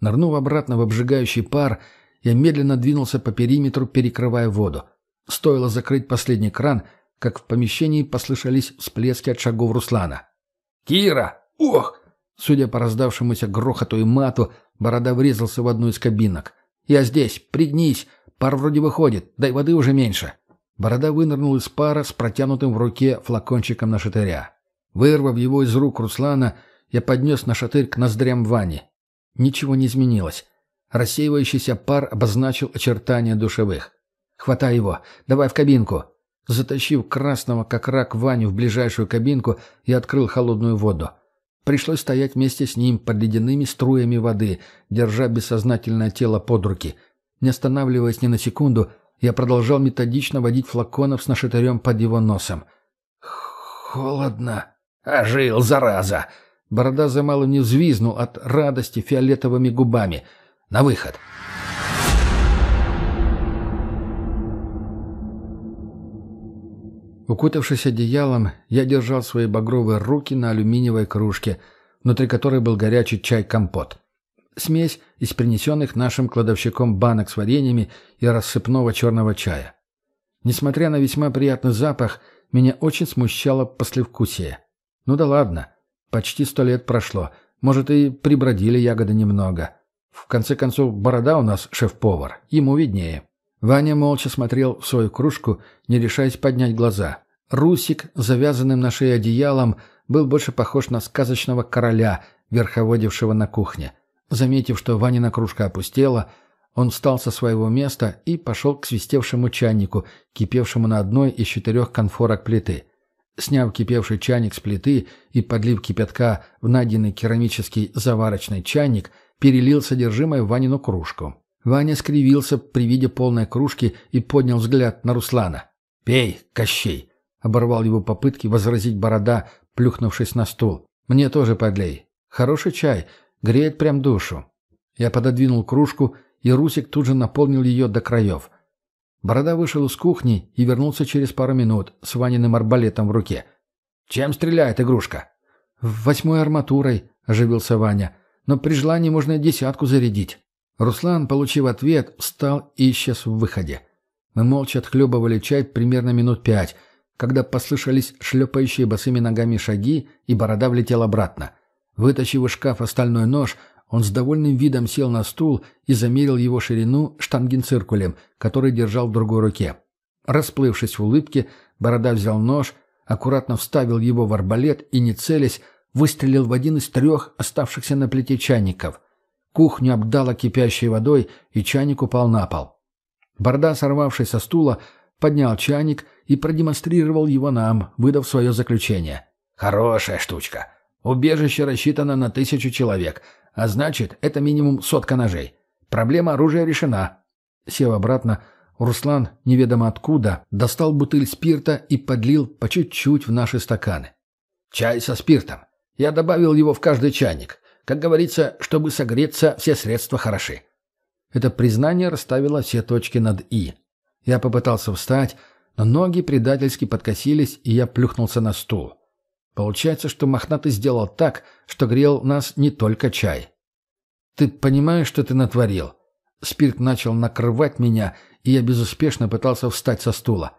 [SPEAKER 3] Нырнув обратно в обжигающий пар, я медленно двинулся по периметру, перекрывая воду. Стоило закрыть последний кран — как в помещении послышались всплески от шагов Руслана. «Кира! Ох!» Судя по раздавшемуся грохоту и мату, Борода врезался в одну из кабинок. «Я здесь! Пригнись! Пар вроде выходит, дай воды уже меньше!» Борода вынырнул из пара с протянутым в руке флакончиком на шатыря. Вырвав его из рук Руслана, я поднес на шатырь к ноздрям Вани. Ничего не изменилось. Рассеивающийся пар обозначил очертания душевых. «Хватай его! Давай в кабинку!» Затащив красного, как рак, Ваню в ближайшую кабинку, я открыл холодную воду. Пришлось стоять вместе с ним под ледяными струями воды, держа бессознательное тело под руки. Не останавливаясь ни на секунду, я продолжал методично водить флаконов с нашатырем под его носом. «Холодно!» «Ожил, зараза!» Борода за мало не взвизнул от радости фиолетовыми губами. «На выход!» Укутавшись одеялом, я держал свои багровые руки на алюминиевой кружке, внутри которой был горячий чай-компот. Смесь из принесенных нашим кладовщиком банок с вареньями и рассыпного черного чая. Несмотря на весьма приятный запах, меня очень смущало послевкусие. Ну да ладно, почти сто лет прошло, может и прибродили ягоды немного. В конце концов, борода у нас шеф-повар, ему виднее. Ваня молча смотрел в свою кружку, не решаясь поднять глаза. Русик, завязанным на шее одеялом, был больше похож на сказочного короля, верховодившего на кухне. Заметив, что Ванина кружка опустела, он встал со своего места и пошел к свистевшему чайнику, кипевшему на одной из четырех конфорок плиты. Сняв кипевший чайник с плиты и подлив кипятка в найденный керамический заварочный чайник, перелил содержимое в Ванину кружку. Ваня скривился при виде полной кружки и поднял взгляд на Руслана. «Пей, Кощей!» — оборвал его попытки возразить борода, плюхнувшись на стул. «Мне тоже подлей. Хороший чай, греет прям душу». Я пододвинул кружку, и Русик тут же наполнил ее до краев. Борода вышел из кухни и вернулся через пару минут с Ваниным арбалетом в руке. «Чем стреляет игрушка?» «Восьмой арматурой», — оживился Ваня. «Но при желании можно и десятку зарядить». Руслан, получив ответ, встал и исчез в выходе.
[SPEAKER 2] Мы молча отхлебывали чай примерно минут пять, когда послышались шлепающие босыми ногами шаги, и борода влетел обратно. Вытащив из шкафа стальной нож, он с довольным видом сел на стул и замерил его ширину штангенциркулем, который держал в другой руке. Расплывшись в улыбке, Борода взял нож, аккуратно вставил его в арбалет и, не целясь, выстрелил в один из трех оставшихся на плите чайников. Кухню обдало кипящей водой, и чайник упал на пол. Борода, сорвавшись со стула, поднял чайник и продемонстрировал его нам, выдав свое заключение. «Хорошая штучка. Убежище рассчитано на тысячу человек, а значит, это минимум сотка ножей. Проблема оружия решена». Сев обратно, Руслан, неведомо откуда, достал бутыль спирта и подлил по чуть-чуть в наши стаканы. «Чай со спиртом. Я добавил его в каждый чайник. Как говорится, чтобы согреться, все средства хороши». Это признание расставило все точки над «и». Я попытался встать, но ноги предательски подкосились, и я плюхнулся на стул. Получается, что мохнатый сделал так, что грел нас не только чай. «Ты понимаешь, что ты натворил?» Спирт начал накрывать меня, и я безуспешно пытался встать со стула.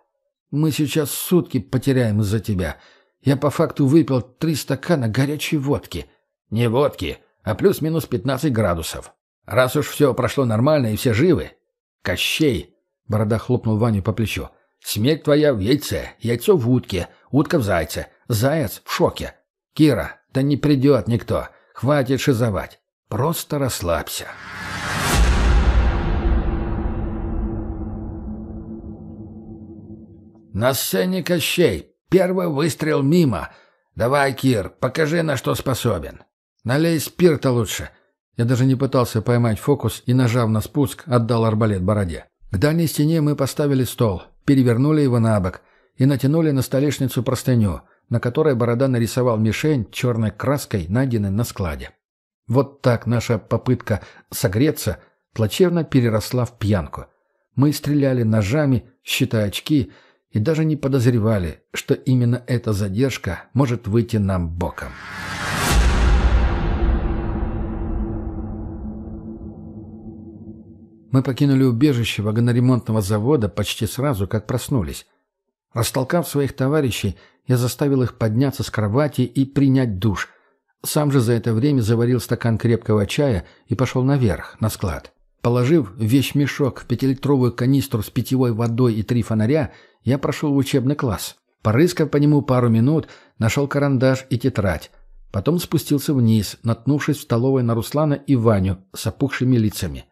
[SPEAKER 2] «Мы сейчас сутки потеряем из-за тебя. Я по факту выпил три стакана горячей водки. Не водки, а плюс-минус пятнадцать градусов. Раз уж все прошло нормально и все живы. Кощей!» Борода хлопнул Ваню по плечу. «Смерть твоя в яйце, яйцо в утке, утка в зайце, заяц в шоке. Кира, да не придет никто. Хватит шизовать. Просто расслабься». «На сцене Кощей. Первый выстрел мимо. Давай, Кир, покажи, на что способен. Налей спирта лучше». Я даже не пытался поймать фокус и, нажав на спуск, отдал арбалет бороде. К дальней стене мы поставили стол, перевернули его на бок и натянули на столешницу простыню, на которой борода нарисовал мишень черной краской, найденной на складе. Вот так наша попытка согреться плачевно переросла в пьянку. Мы стреляли ножами, считая очки, и даже не подозревали, что именно эта задержка может выйти нам боком. Мы покинули убежище вагоноремонтного завода почти сразу, как проснулись. Растолкав своих товарищей, я заставил их подняться с кровати и принять душ. Сам же за это время заварил стакан крепкого чая и пошел наверх, на склад. Положив вещмешок в пятилитровую канистру с питьевой водой и три фонаря, я прошел в учебный класс. Порыскав по нему пару минут, нашел карандаш и тетрадь. Потом спустился вниз, наткнувшись в столовой на Руслана и Ваню с опухшими лицами.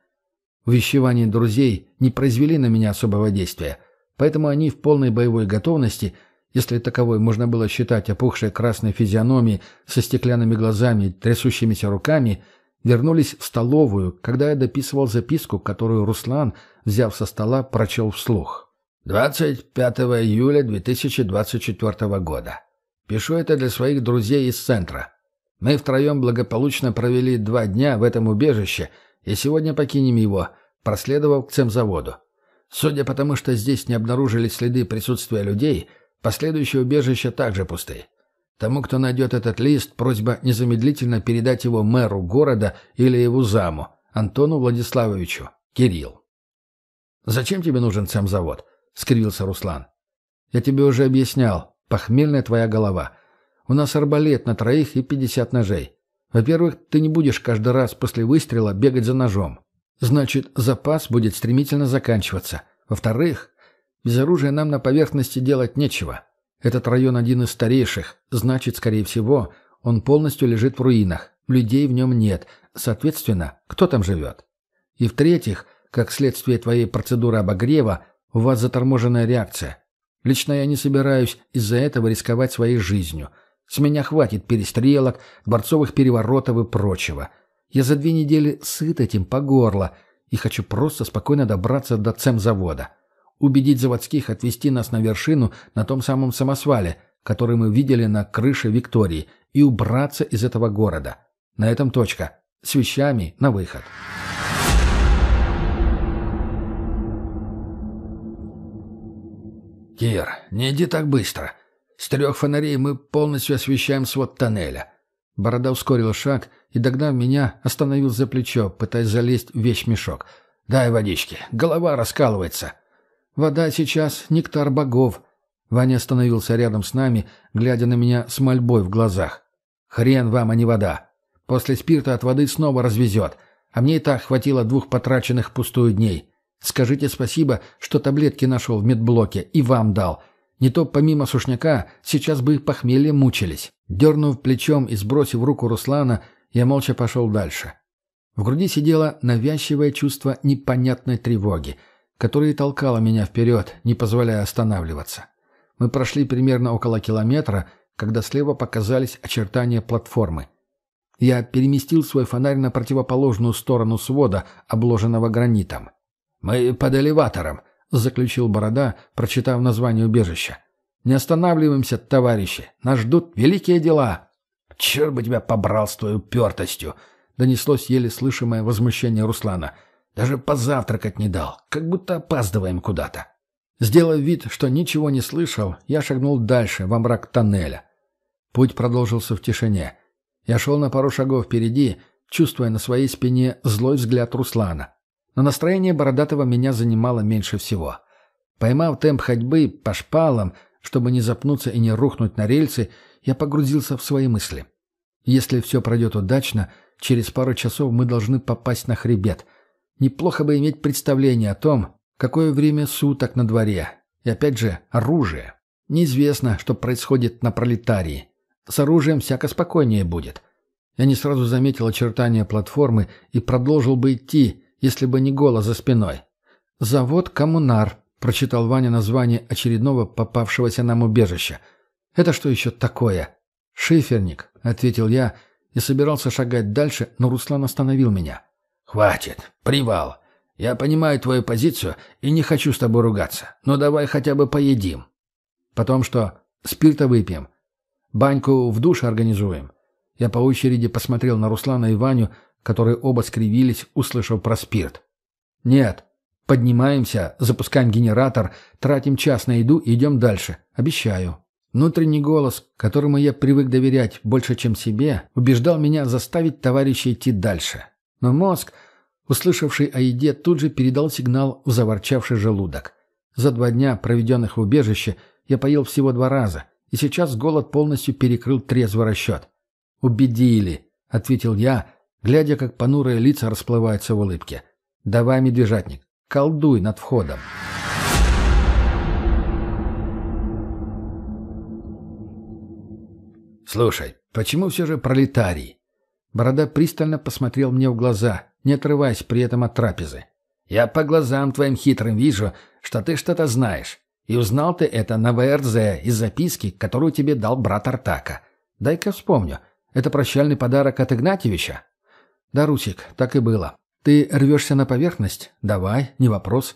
[SPEAKER 2] Увещевания друзей не произвели на меня особого действия, поэтому они в полной боевой готовности, если таковой можно было считать опухшей красной физиономией со стеклянными глазами и трясущимися руками, вернулись в столовую, когда я дописывал записку, которую Руслан, взяв со стола, прочел вслух. 25 июля 2024 года. Пишу это для своих друзей из центра. Мы втроем благополучно провели два дня в этом убежище и сегодня покинем его, проследовав к цемзаводу. Судя по тому, что здесь не обнаружились следы присутствия людей, последующие убежища также пусты. Тому, кто найдет этот лист, просьба незамедлительно передать его мэру города или его заму, Антону Владиславовичу, Кирилл. «Зачем тебе нужен цемзавод?» — скривился Руслан. «Я тебе уже объяснял. Похмельная твоя голова. У нас арбалет на троих и пятьдесят ножей. Во-первых, ты не будешь каждый раз после выстрела бегать за ножом. Значит, запас будет стремительно заканчиваться. Во-вторых, без оружия нам на поверхности делать нечего. Этот район один из старейших, значит, скорее всего, он полностью лежит в руинах. Людей в нем нет. Соответственно, кто там живет? И в-третьих, как следствие твоей процедуры обогрева, у вас заторможенная реакция. Лично я не собираюсь из-за этого рисковать своей жизнью. С меня хватит перестрелок, дворцовых переворотов и прочего. Я за две недели сыт этим по горло и хочу просто спокойно добраться до цемзавода. Убедить заводских отвезти нас на вершину на том самом самосвале, который мы видели на крыше Виктории, и убраться из этого города. На этом точка. С вещами на выход. «Кир, не иди так быстро. С трех фонарей мы полностью освещаем свод тоннеля». Борода ускорил шаг и, догнав меня, остановил за плечо, пытаясь залезть в вещмешок. «Дай водички. Голова раскалывается». Вода сейчас — нектар богов». Ваня остановился рядом с нами, глядя на меня с мольбой в глазах. «Хрен вам, а не вода. После спирта от воды снова развезет. А мне и так хватило двух потраченных пустую дней. Скажите спасибо, что таблетки нашел в медблоке и вам дал. Не то помимо сушняка сейчас бы похмелье мучились». Дернув плечом и сбросив руку Руслана, я молча пошел дальше. В груди сидело навязчивое чувство непонятной тревоги, которое толкало меня вперед, не позволяя останавливаться. Мы прошли примерно около километра, когда слева показались очертания платформы. Я переместил свой фонарь на противоположную сторону свода, обложенного гранитом. «Мы под элеватором», — заключил Борода, прочитав название убежища. «Не останавливаемся, товарищи. Нас ждут великие дела». «Черт бы тебя побрал с твоей упертостью!» — донеслось еле слышимое возмущение Руслана. «Даже позавтракать не дал, как будто опаздываем куда-то». Сделав вид, что ничего не слышал, я шагнул дальше, во мрак тоннеля. Путь продолжился в тишине. Я шел на пару шагов впереди, чувствуя на своей спине злой взгляд Руслана. Но настроение Бородатого меня занимало меньше всего. Поймав темп ходьбы по шпалам, чтобы не запнуться и не рухнуть на рельсы, я погрузился в свои мысли. Если все пройдет удачно, через пару часов мы должны попасть на хребет. Неплохо бы иметь представление о том, какое время суток на дворе. И опять же, оружие. Неизвестно, что происходит на пролетарии. С оружием всяко спокойнее будет. Я не сразу заметил очертания платформы и продолжил бы идти, если бы не голос за спиной. «Завод «Коммунар», — прочитал Ваня название очередного попавшегося нам убежища. «Это что еще такое?» «Шиферник», — ответил я и собирался шагать дальше, но Руслан остановил меня.
[SPEAKER 3] «Хватит. Привал. Я понимаю твою позицию и не хочу с тобой ругаться. Но давай хотя бы поедим».
[SPEAKER 2] «Потом что? Спирта выпьем. Баньку в душ организуем». Я по очереди посмотрел на Руслана и Ваню, которые оба скривились, услышав про спирт. «Нет. Поднимаемся, запускаем генератор, тратим час на еду и идем дальше. Обещаю». Внутренний голос, которому я привык доверять больше, чем себе, убеждал меня заставить товарища идти дальше. Но мозг, услышавший о еде, тут же передал сигнал в заворчавший желудок. За два дня, проведенных в убежище, я поел всего два раза, и сейчас голод полностью перекрыл трезвый расчет. «Убедили», — ответил я, глядя, как понурые лица расплываются в улыбке. «Давай, медвежатник, колдуй над входом». «Слушай, почему все же пролетарий?» Борода пристально посмотрел мне в глаза, не отрываясь при этом от трапезы. «Я по глазам твоим хитрым вижу, что ты что-то знаешь. И узнал ты это на ВРЗ из записки, которую тебе дал брат Артака. Дай-ка вспомню. Это прощальный подарок от Игнатьевича?» «Да, Русик, так и было. Ты рвешься на поверхность? Давай, не вопрос.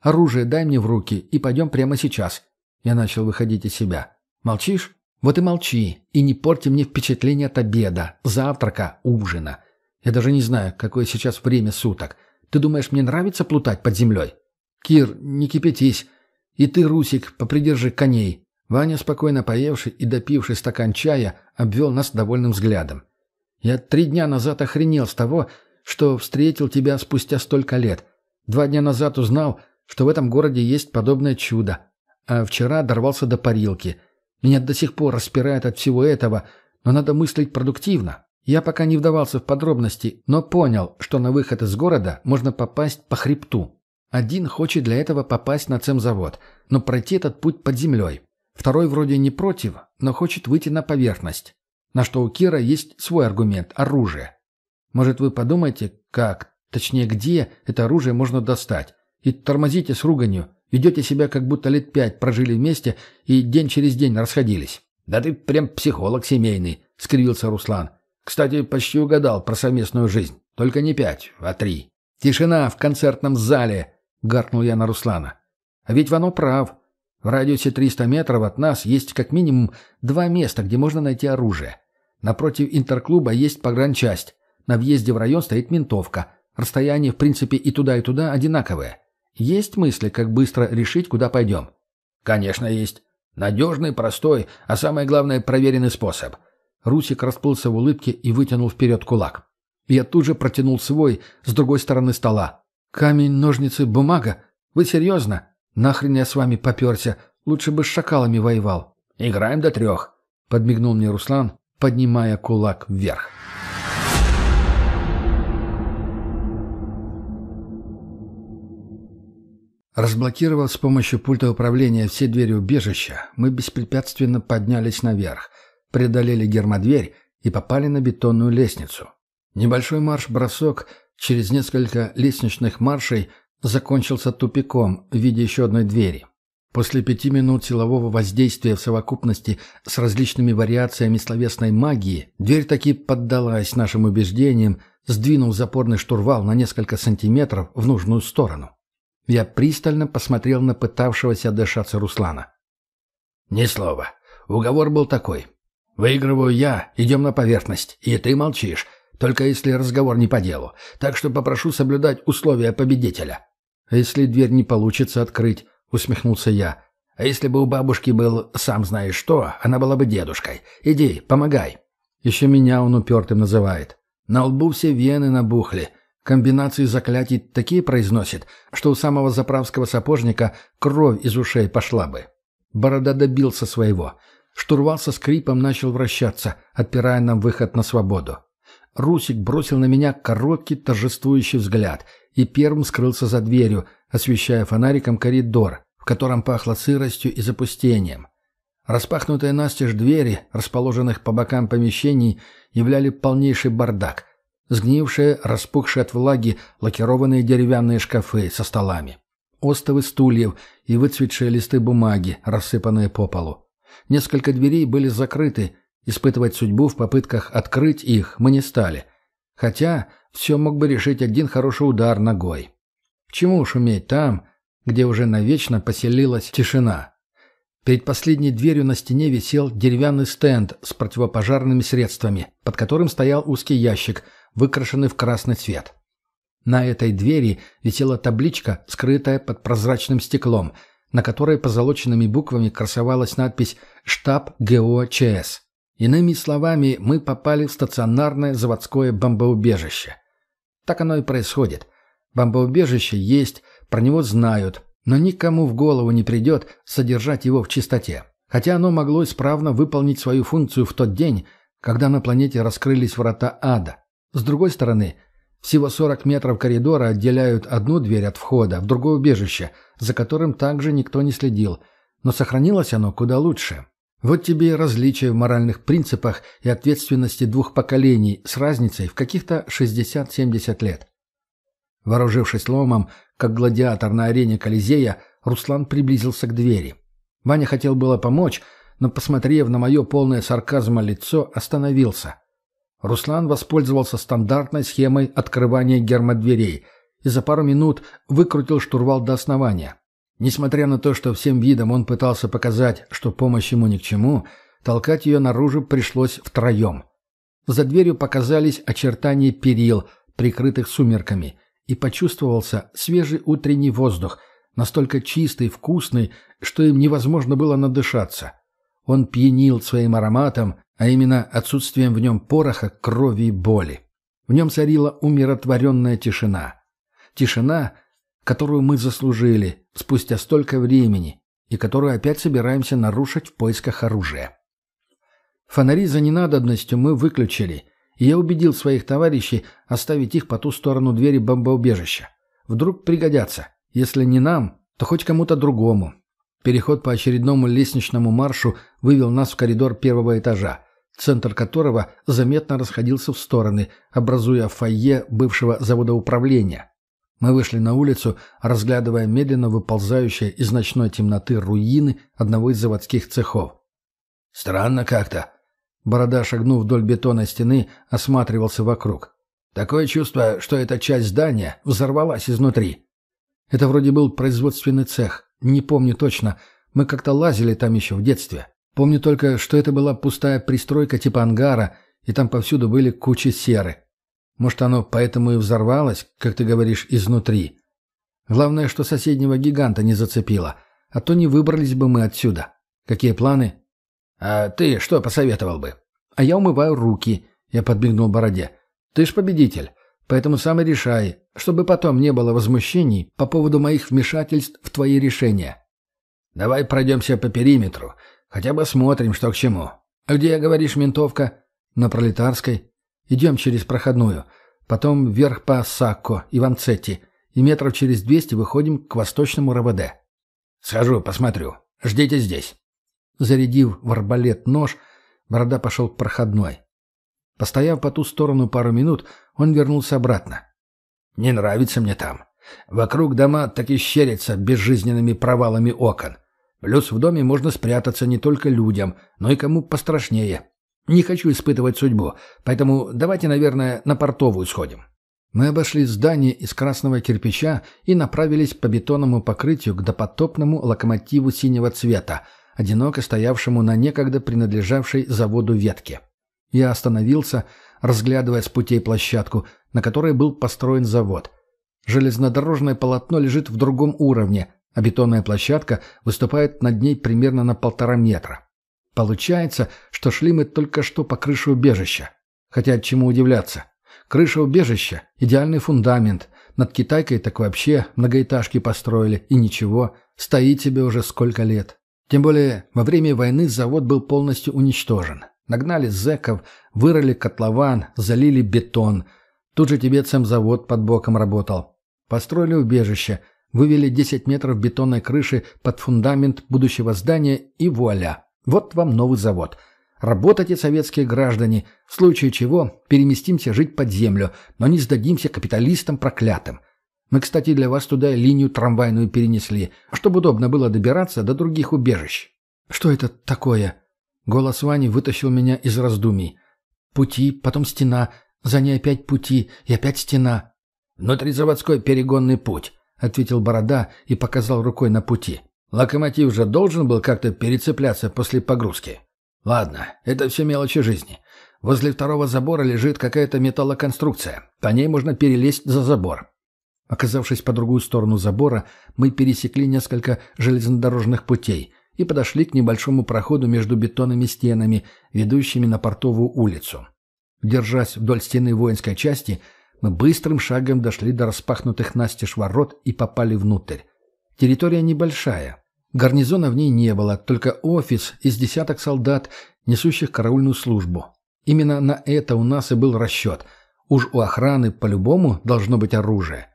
[SPEAKER 2] Оружие дай мне в руки и пойдем прямо сейчас». Я начал выходить из себя. «Молчишь? Вот и молчи, и не порти мне впечатление от обеда, завтрака, ужина. Я даже не знаю, какое сейчас время суток. Ты думаешь, мне нравится плутать под землей? Кир, не кипятись. И ты, Русик, попридержи коней. Ваня, спокойно поевший и допивший стакан чая, обвел нас довольным взглядом. Я три дня назад охренел с того, что встретил тебя спустя столько лет. Два дня назад узнал, что в этом городе есть подобное чудо. А вчера дорвался до парилки. Меня до сих пор распирает от всего этого, но надо мыслить продуктивно. Я пока не вдавался в подробности, но понял, что на выход из города можно попасть по хребту. Один хочет для этого попасть на цемзавод, но пройти этот путь под землей. Второй вроде не против, но хочет выйти на поверхность. На что у Кира есть свой аргумент – оружие. Может, вы подумаете, как, точнее, где это оружие можно достать? И тормозите с руганью, ведете себя, как будто лет пять прожили вместе и день через день расходились. «Да ты прям психолог семейный», – скривился Руслан. «Кстати, почти угадал про совместную жизнь. Только не пять, а три». «Тишина в концертном зале!» – гаркнул я на Руслана. «А ведь Вано прав. В радиусе 300 метров от нас есть как минимум два места, где можно найти оружие. Напротив интерклуба есть погранчасть. На въезде в район стоит ментовка. Расстояние, в принципе, и туда, и туда одинаковое. Есть мысли, как быстро решить, куда пойдем? Конечно, есть. Надежный, простой, а самое главное, проверенный способ. Русик расплылся в улыбке и вытянул вперед кулак. Я тут же протянул свой с другой стороны стола. «Камень, ножницы, бумага? Вы серьезно?»
[SPEAKER 3] Нахрен я с вами поперся? Лучше бы с шакалами воевал».
[SPEAKER 2] «Играем до трех», — подмигнул мне Руслан, поднимая кулак вверх. Разблокировав с помощью пульта управления все двери убежища, мы беспрепятственно поднялись наверх, преодолели гермодверь и попали на бетонную лестницу. Небольшой марш-бросок через несколько лестничных маршей закончился тупиком в виде еще одной двери. После пяти минут силового воздействия в совокупности с различными вариациями словесной магии, дверь таки поддалась нашим убеждениям, сдвинув запорный штурвал на несколько сантиметров в нужную сторону. Я пристально посмотрел на пытавшегося дышаться Руслана. «Ни слова. Уговор был такой. Выигрываю я, идем на поверхность, и ты молчишь, только если разговор не по делу. Так что попрошу соблюдать условия победителя». «А если дверь не получится открыть?» — усмехнулся я. «А если бы у бабушки был сам знаешь что, она была бы дедушкой. Иди, помогай». Еще меня он упертым называет. На лбу все вены набухли. Комбинации заклятий такие произносит, что у самого заправского сапожника кровь из ушей пошла бы. Борода добился своего. Штурвал со скрипом начал вращаться, отпирая нам выход на свободу. Русик бросил на меня короткий торжествующий взгляд и первым скрылся за дверью, освещая фонариком коридор, в котором пахло сыростью и запустением. Распахнутые настежь двери, расположенных по бокам помещений, являли полнейший бардак. Сгнившие, распухшие от влаги, лакированные деревянные шкафы со столами. Остовы стульев и выцветшие листы бумаги, рассыпанные по полу. Несколько дверей были закрыты, испытывать судьбу в попытках открыть их мы не стали. Хотя все мог бы решить один хороший удар ногой. К чему шуметь там, где уже навечно поселилась тишина? Перед последней дверью на стене висел деревянный стенд с противопожарными средствами, под которым стоял узкий ящик – выкрашены в красный цвет. На этой двери висела табличка, скрытая под прозрачным стеклом, на которой позолоченными буквами красовалась надпись «Штаб ГО ЧС». Иными словами, мы попали в стационарное заводское бомбоубежище. Так оно и происходит. Бомбоубежище есть, про него знают, но никому в голову не придет содержать его в чистоте. Хотя оно могло исправно выполнить свою функцию в тот день, когда на планете раскрылись врата ада. С другой стороны, всего 40 метров коридора отделяют одну дверь от входа в другое убежище, за которым также никто не следил, но сохранилось оно куда лучше. Вот тебе и различие в моральных принципах и ответственности двух поколений с разницей в каких-то 60-70 лет. Вооружившись ломом, как гладиатор на арене Колизея, Руслан приблизился к двери. Ваня хотел было помочь, но, посмотрев на мое полное сарказма лицо, остановился – Руслан воспользовался стандартной схемой открывания гермодверей и за пару минут выкрутил штурвал до основания. Несмотря на то, что всем видом он пытался показать, что помощь ему ни к чему, толкать ее наружу пришлось втроем. За дверью показались очертания перил, прикрытых сумерками, и почувствовался свежий утренний воздух, настолько чистый, вкусный, что им невозможно было надышаться. Он пьянил своим ароматом, а именно отсутствием в нем пороха, крови и боли. В нем царила умиротворенная тишина. Тишина, которую мы заслужили спустя столько времени и которую опять собираемся нарушить в поисках оружия. Фонари за ненадобностью мы выключили, и я убедил своих товарищей оставить их по ту сторону двери бомбоубежища. Вдруг пригодятся. Если не нам, то хоть кому-то другому. Переход по очередному лестничному маршу вывел нас в коридор первого этажа, центр которого заметно расходился в стороны, образуя фойе бывшего завода управления. Мы вышли на улицу, разглядывая медленно выползающие из ночной темноты руины одного из заводских цехов. «Странно как-то». Борода, шагнув вдоль бетонной стены, осматривался вокруг. «Такое чувство, что эта часть здания взорвалась изнутри». Это вроде был производственный цех. Не помню точно. Мы как-то лазили там еще в детстве. Помню только, что это была пустая пристройка типа ангара, и там повсюду были кучи серы. Может, оно поэтому и взорвалось, как ты говоришь, изнутри. Главное, что соседнего гиганта не зацепило, а то не выбрались бы мы отсюда. Какие планы? А ты что посоветовал бы? А я умываю руки, я подбегнул Бороде. Ты ж победитель.
[SPEAKER 3] Поэтому сам и решай, чтобы потом не было возмущений по поводу моих вмешательств в твои решения. Давай пройдемся по периметру, хотя бы смотрим, что к чему. А где, говоришь, ментовка? На Пролетарской. Идем через проходную. Потом вверх по Сакко и Ванцетти. И метров через двести выходим к восточному РВД. Схожу, посмотрю. Ждите здесь. Зарядив в арбалет нож, Борода пошел к проходной. Постояв по ту сторону пару минут, он вернулся обратно. «Не нравится мне там. Вокруг дома так и щерятся безжизненными провалами окон. Плюс в доме можно спрятаться не только людям, но и кому пострашнее. Не хочу испытывать судьбу, поэтому давайте, наверное, на портовую сходим». Мы обошли здание из красного кирпича и направились по бетонному покрытию к допотопному локомотиву синего цвета, одиноко стоявшему на некогда принадлежавшей заводу ветке. Я остановился, разглядывая с путей площадку, на которой был построен завод. Железнодорожное полотно лежит в другом уровне, а бетонная площадка выступает над ней примерно на полтора метра. Получается, что шли мы только что по крыше убежища. Хотя чему удивляться. Крыша убежища – идеальный фундамент. Над Китайкой так вообще многоэтажки построили, и ничего, стоит себе уже сколько лет. Тем более, во время войны завод был полностью уничтожен. Нагнали зэков, вырыли котлован, залили бетон. Тут же тебе завод под боком работал. Построили убежище, вывели 10 метров бетонной крыши под фундамент будущего здания и вуаля. Вот вам новый завод. Работайте, советские граждане, в случае чего переместимся жить под землю, но не сдадимся капиталистам проклятым. Мы, кстати, для вас туда линию трамвайную перенесли, чтобы удобно было добираться до других убежищ. Что это такое? Голос Вани вытащил меня из раздумий. Пути, потом стена, за ней опять пути и опять стена. «Внутризаводской перегонный путь», — ответил Борода и показал рукой на пути. «Локомотив же должен был как-то перецепляться после погрузки». «Ладно, это все мелочи жизни. Возле второго забора лежит какая-то металлоконструкция. По ней можно перелезть за забор. Оказавшись по другую сторону забора, мы пересекли несколько железнодорожных путей и подошли к небольшому проходу между бетонными стенами, ведущими на портовую улицу. Держась вдоль стены воинской части, мы быстрым шагом дошли до распахнутых настежь ворот и попали внутрь. Территория небольшая. Гарнизона в ней не было, только офис из десяток солдат, несущих караульную службу. Именно на это у нас и был расчет. Уж у охраны по-любому должно быть оружие.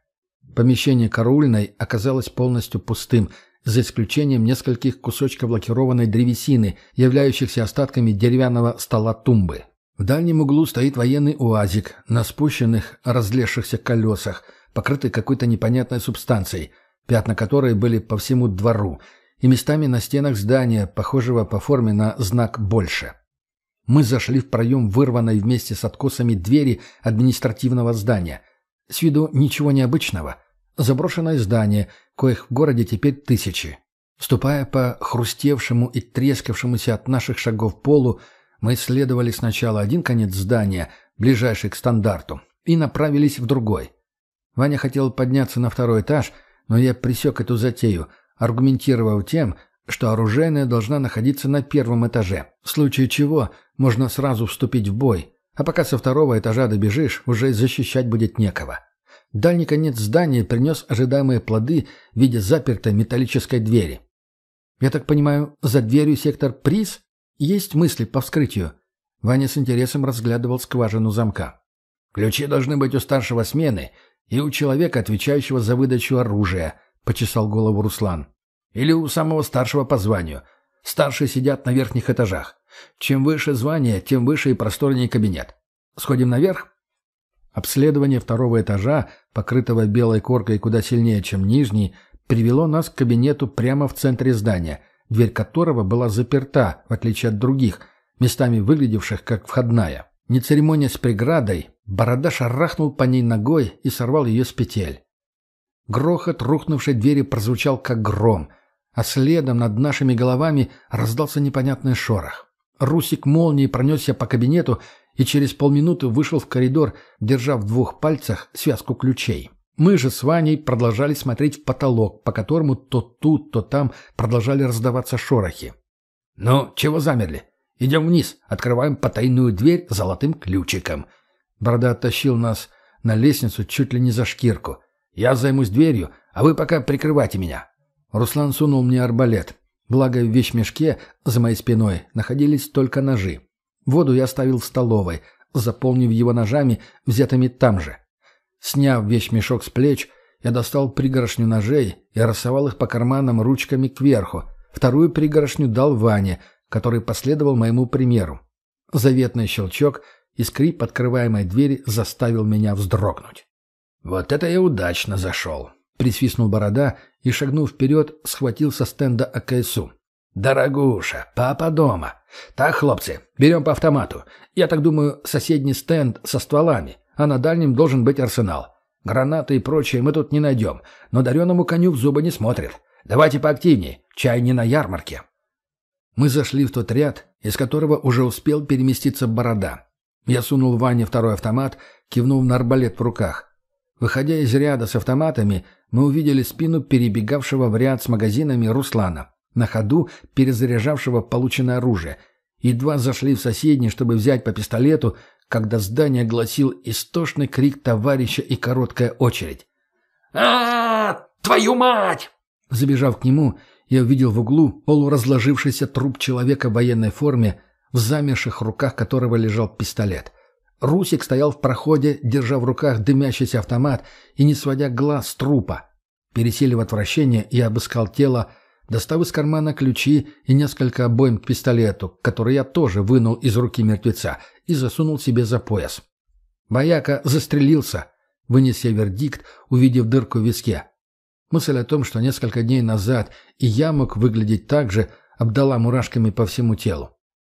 [SPEAKER 3] Помещение караульной оказалось полностью пустым – за исключением нескольких кусочков лакированной древесины, являющихся остатками деревянного стола тумбы. В дальнем углу стоит военный уазик на спущенных, разлезшихся колесах, покрытый какой-то непонятной субстанцией, пятна которой были по всему двору, и местами на стенах здания, похожего по форме на знак «больше». Мы зашли в проем вырванной вместе с откосами двери административного здания. С виду ничего необычного. Заброшенное здание, коих в городе теперь тысячи. Ступая по хрустевшему и трескавшемуся от наших шагов полу, мы исследовали сначала один конец здания, ближайший к стандарту, и направились в другой. Ваня хотел подняться на второй этаж, но я пресек эту затею, аргументировав тем, что оружейная должна находиться на первом этаже, в случае чего можно сразу вступить в бой, а пока со второго этажа добежишь, уже защищать будет некого. Дальний конец здания принес ожидаемые плоды в виде запертой металлической двери. «Я так понимаю, за дверью сектор приз? Есть мысли по вскрытию?» Ваня с интересом разглядывал скважину замка. «Ключи должны быть у старшего смены и у человека, отвечающего за выдачу оружия», — почесал голову Руслан. «Или у самого старшего по званию. Старшие сидят на верхних этажах. Чем выше звание, тем выше и просторнее кабинет. Сходим наверх?» Обследование второго этажа, покрытого белой коркой куда сильнее, чем нижний, привело нас к кабинету прямо в центре здания, дверь которого была заперта, в отличие от других, местами выглядевших как входная. Не церемония с преградой, борода шарахнул по ней ногой и сорвал ее с петель. Грохот рухнувшей двери прозвучал как гром, а следом над нашими головами раздался непонятный шорох. Русик молнией пронесся по кабинету и через полминуты вышел в коридор, держа в двух пальцах связку ключей. Мы же с Ваней продолжали смотреть в потолок, по которому то тут, то там продолжали раздаваться шорохи. «Ну, чего замерли? Идем вниз, открываем потайную дверь золотым ключиком». Борода оттащил нас на лестницу чуть ли не за шкирку. «Я займусь дверью, а вы пока прикрывайте меня». Руслан сунул мне арбалет. Благо в вещмешке за моей спиной находились только ножи. Воду я оставил в столовой, заполнив его ножами, взятыми там же. Сняв вещмешок с плеч, я достал пригоршню ножей и рассовал их по карманам ручками кверху. Вторую пригоршню дал Ване, который последовал моему примеру. Заветный щелчок и скрип открываемой двери заставил меня вздрогнуть. «Вот это я удачно зашел!» — присвистнул Борода и, шагнув вперед, схватил со стенда АКСУ. «Дорогуша, папа дома. Так, хлопцы, берем по автомату. Я так думаю, соседний стенд со стволами, а на дальнем должен быть арсенал. Гранаты и прочее мы тут не найдем, но дареному коню в зубы не смотрит. Давайте поактивней, чай не на ярмарке». Мы зашли в тот ряд, из которого уже успел переместиться Борода. Я сунул Ване второй автомат, кивнув на арбалет в руках. Выходя из ряда с автоматами, мы увидели спину перебегавшего в ряд с магазинами Руслана на ходу перезаряжавшего полученное оружие. Едва зашли в соседний, чтобы взять по пистолету, когда здание гласил истошный крик товарища и короткая очередь. а, Твою мать!» Забежав к нему, я увидел в углу полуразложившийся труп человека в военной форме, в замерших руках которого лежал пистолет. Русик стоял в проходе, держа в руках дымящийся автомат и не сводя глаз с трупа. Переселив отвращение, я обыскал тело, достав из кармана ключи и несколько обоим к пистолету, который я тоже вынул из руки мертвеца и засунул себе за пояс. Бояка застрелился, вынес я вердикт, увидев дырку в виске. Мысль о том, что несколько дней назад и я мог выглядеть так же, обдала мурашками по всему телу.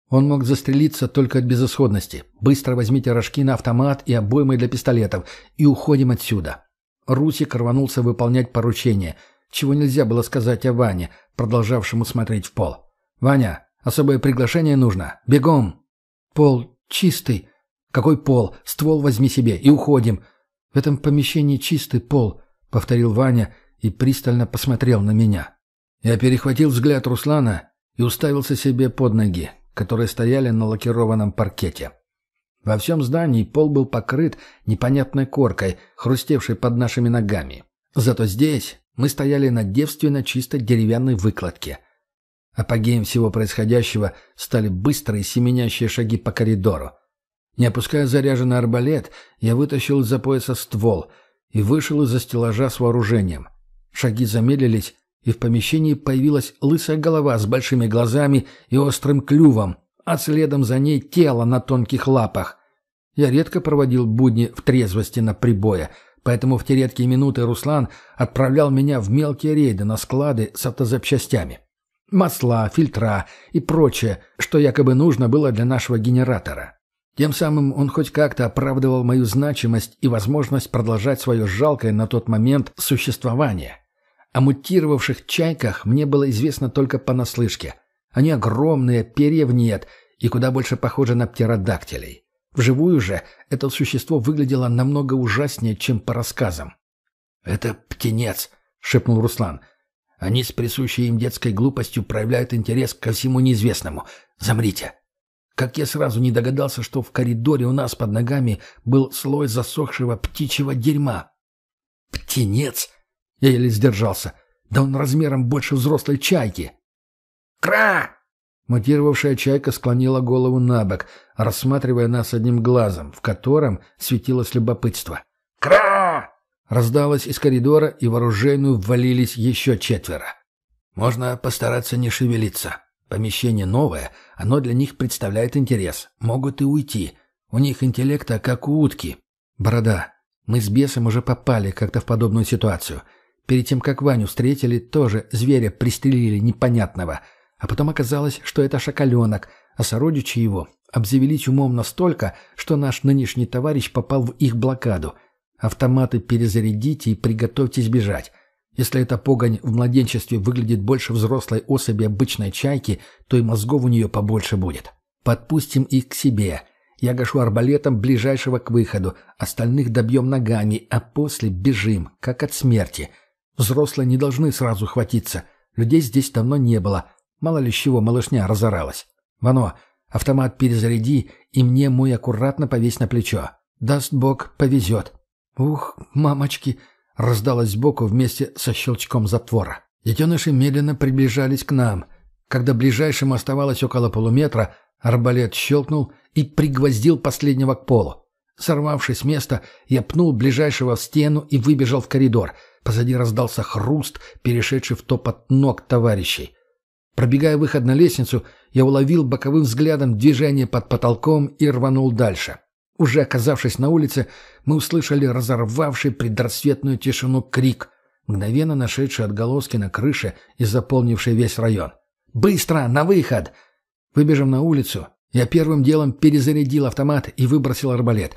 [SPEAKER 3] Он мог застрелиться только от безысходности. Быстро возьмите рожки на автомат и обоймы для пистолетов и уходим отсюда. Русик рванулся выполнять поручение — чего нельзя было сказать о Ване, продолжавшему смотреть в пол. «Ваня, особое приглашение нужно. Бегом!» «Пол чистый». «Какой пол? Ствол возьми себе и уходим». «В этом помещении чистый пол», — повторил Ваня и пристально посмотрел на меня. Я перехватил взгляд Руслана и уставился себе под ноги, которые стояли на лакированном паркете. Во всем здании пол был покрыт непонятной коркой, хрустевшей под нашими ногами. Зато здесь, мы стояли на девственно чисто деревянной выкладке. Апогеем всего происходящего стали быстрые семенящие шаги по коридору. Не опуская заряженный арбалет, я вытащил из-за пояса ствол и вышел из-за стеллажа с вооружением. Шаги замедлились, и в помещении появилась лысая голова с большими глазами и острым клювом, а следом за ней тело на тонких лапах. Я редко проводил будни в трезвости на прибое — Поэтому в те редкие минуты Руслан отправлял меня в мелкие рейды на склады с автозапчастями. Масла, фильтра и прочее, что якобы нужно было для нашего генератора. Тем самым он хоть как-то оправдывал мою значимость и возможность продолжать свое жалкое на тот момент существование. О мутировавших чайках мне было известно только понаслышке. Они огромные, перьев нет и куда больше похожи на птеродактилей. Вживую же это существо выглядело намного ужаснее, чем по рассказам. «Это птенец», — шепнул Руслан. «Они с присущей им детской глупостью проявляют интерес ко всему неизвестному. Замрите». Как я сразу не догадался, что в коридоре у нас под ногами был слой засохшего птичьего дерьма. «Птенец!» — я еле сдержался. «Да он размером больше взрослой чайки!» «Кра!» Мутировавшая чайка склонила голову на бок, рассматривая нас одним глазом, в котором светилось любопытство. «Кра!» Раздалось из коридора, и в оружейную ввалились еще четверо. Можно постараться не шевелиться. Помещение новое, оно для них представляет интерес. Могут и уйти. У них интеллекта, как у утки. Борода. Мы с бесом уже попали как-то в подобную ситуацию. Перед тем, как Ваню встретили, тоже зверя пристрелили непонятного — а потом оказалось, что это шакаленок, а сородичи его обзавелись умом настолько, что наш нынешний товарищ попал в их блокаду. Автоматы перезарядите и приготовьтесь бежать. Если эта погонь в младенчестве выглядит больше взрослой особи обычной чайки, то и мозгов у нее побольше будет. Подпустим их к себе. Я гашу арбалетом ближайшего к выходу, остальных добьем ногами, а после бежим, как от смерти. Взрослые не должны сразу хватиться. Людей здесь давно не было, Мало ли чего малышня разоралась. Вано, автомат перезаряди и мне мой аккуратно повесь на плечо. Даст бог, повезет. «Ух, мамочки!» — раздалось сбоку вместе со щелчком затвора. Детеныши медленно приближались к нам. Когда ближайшему оставалось около полуметра, арбалет щелкнул и пригвоздил последнего к полу. Сорвавшись с места, я пнул ближайшего в стену и выбежал в коридор. Позади раздался хруст, перешедший в топот ног товарищей. Пробегая выход на лестницу, я уловил боковым взглядом движение под потолком и рванул дальше. Уже оказавшись на улице, мы услышали разорвавший предрассветную тишину крик, мгновенно нашедший отголоски на крыше и заполнивший весь район. «Быстро! На выход!» Выбежав на улицу, я первым делом перезарядил автомат и выбросил арбалет.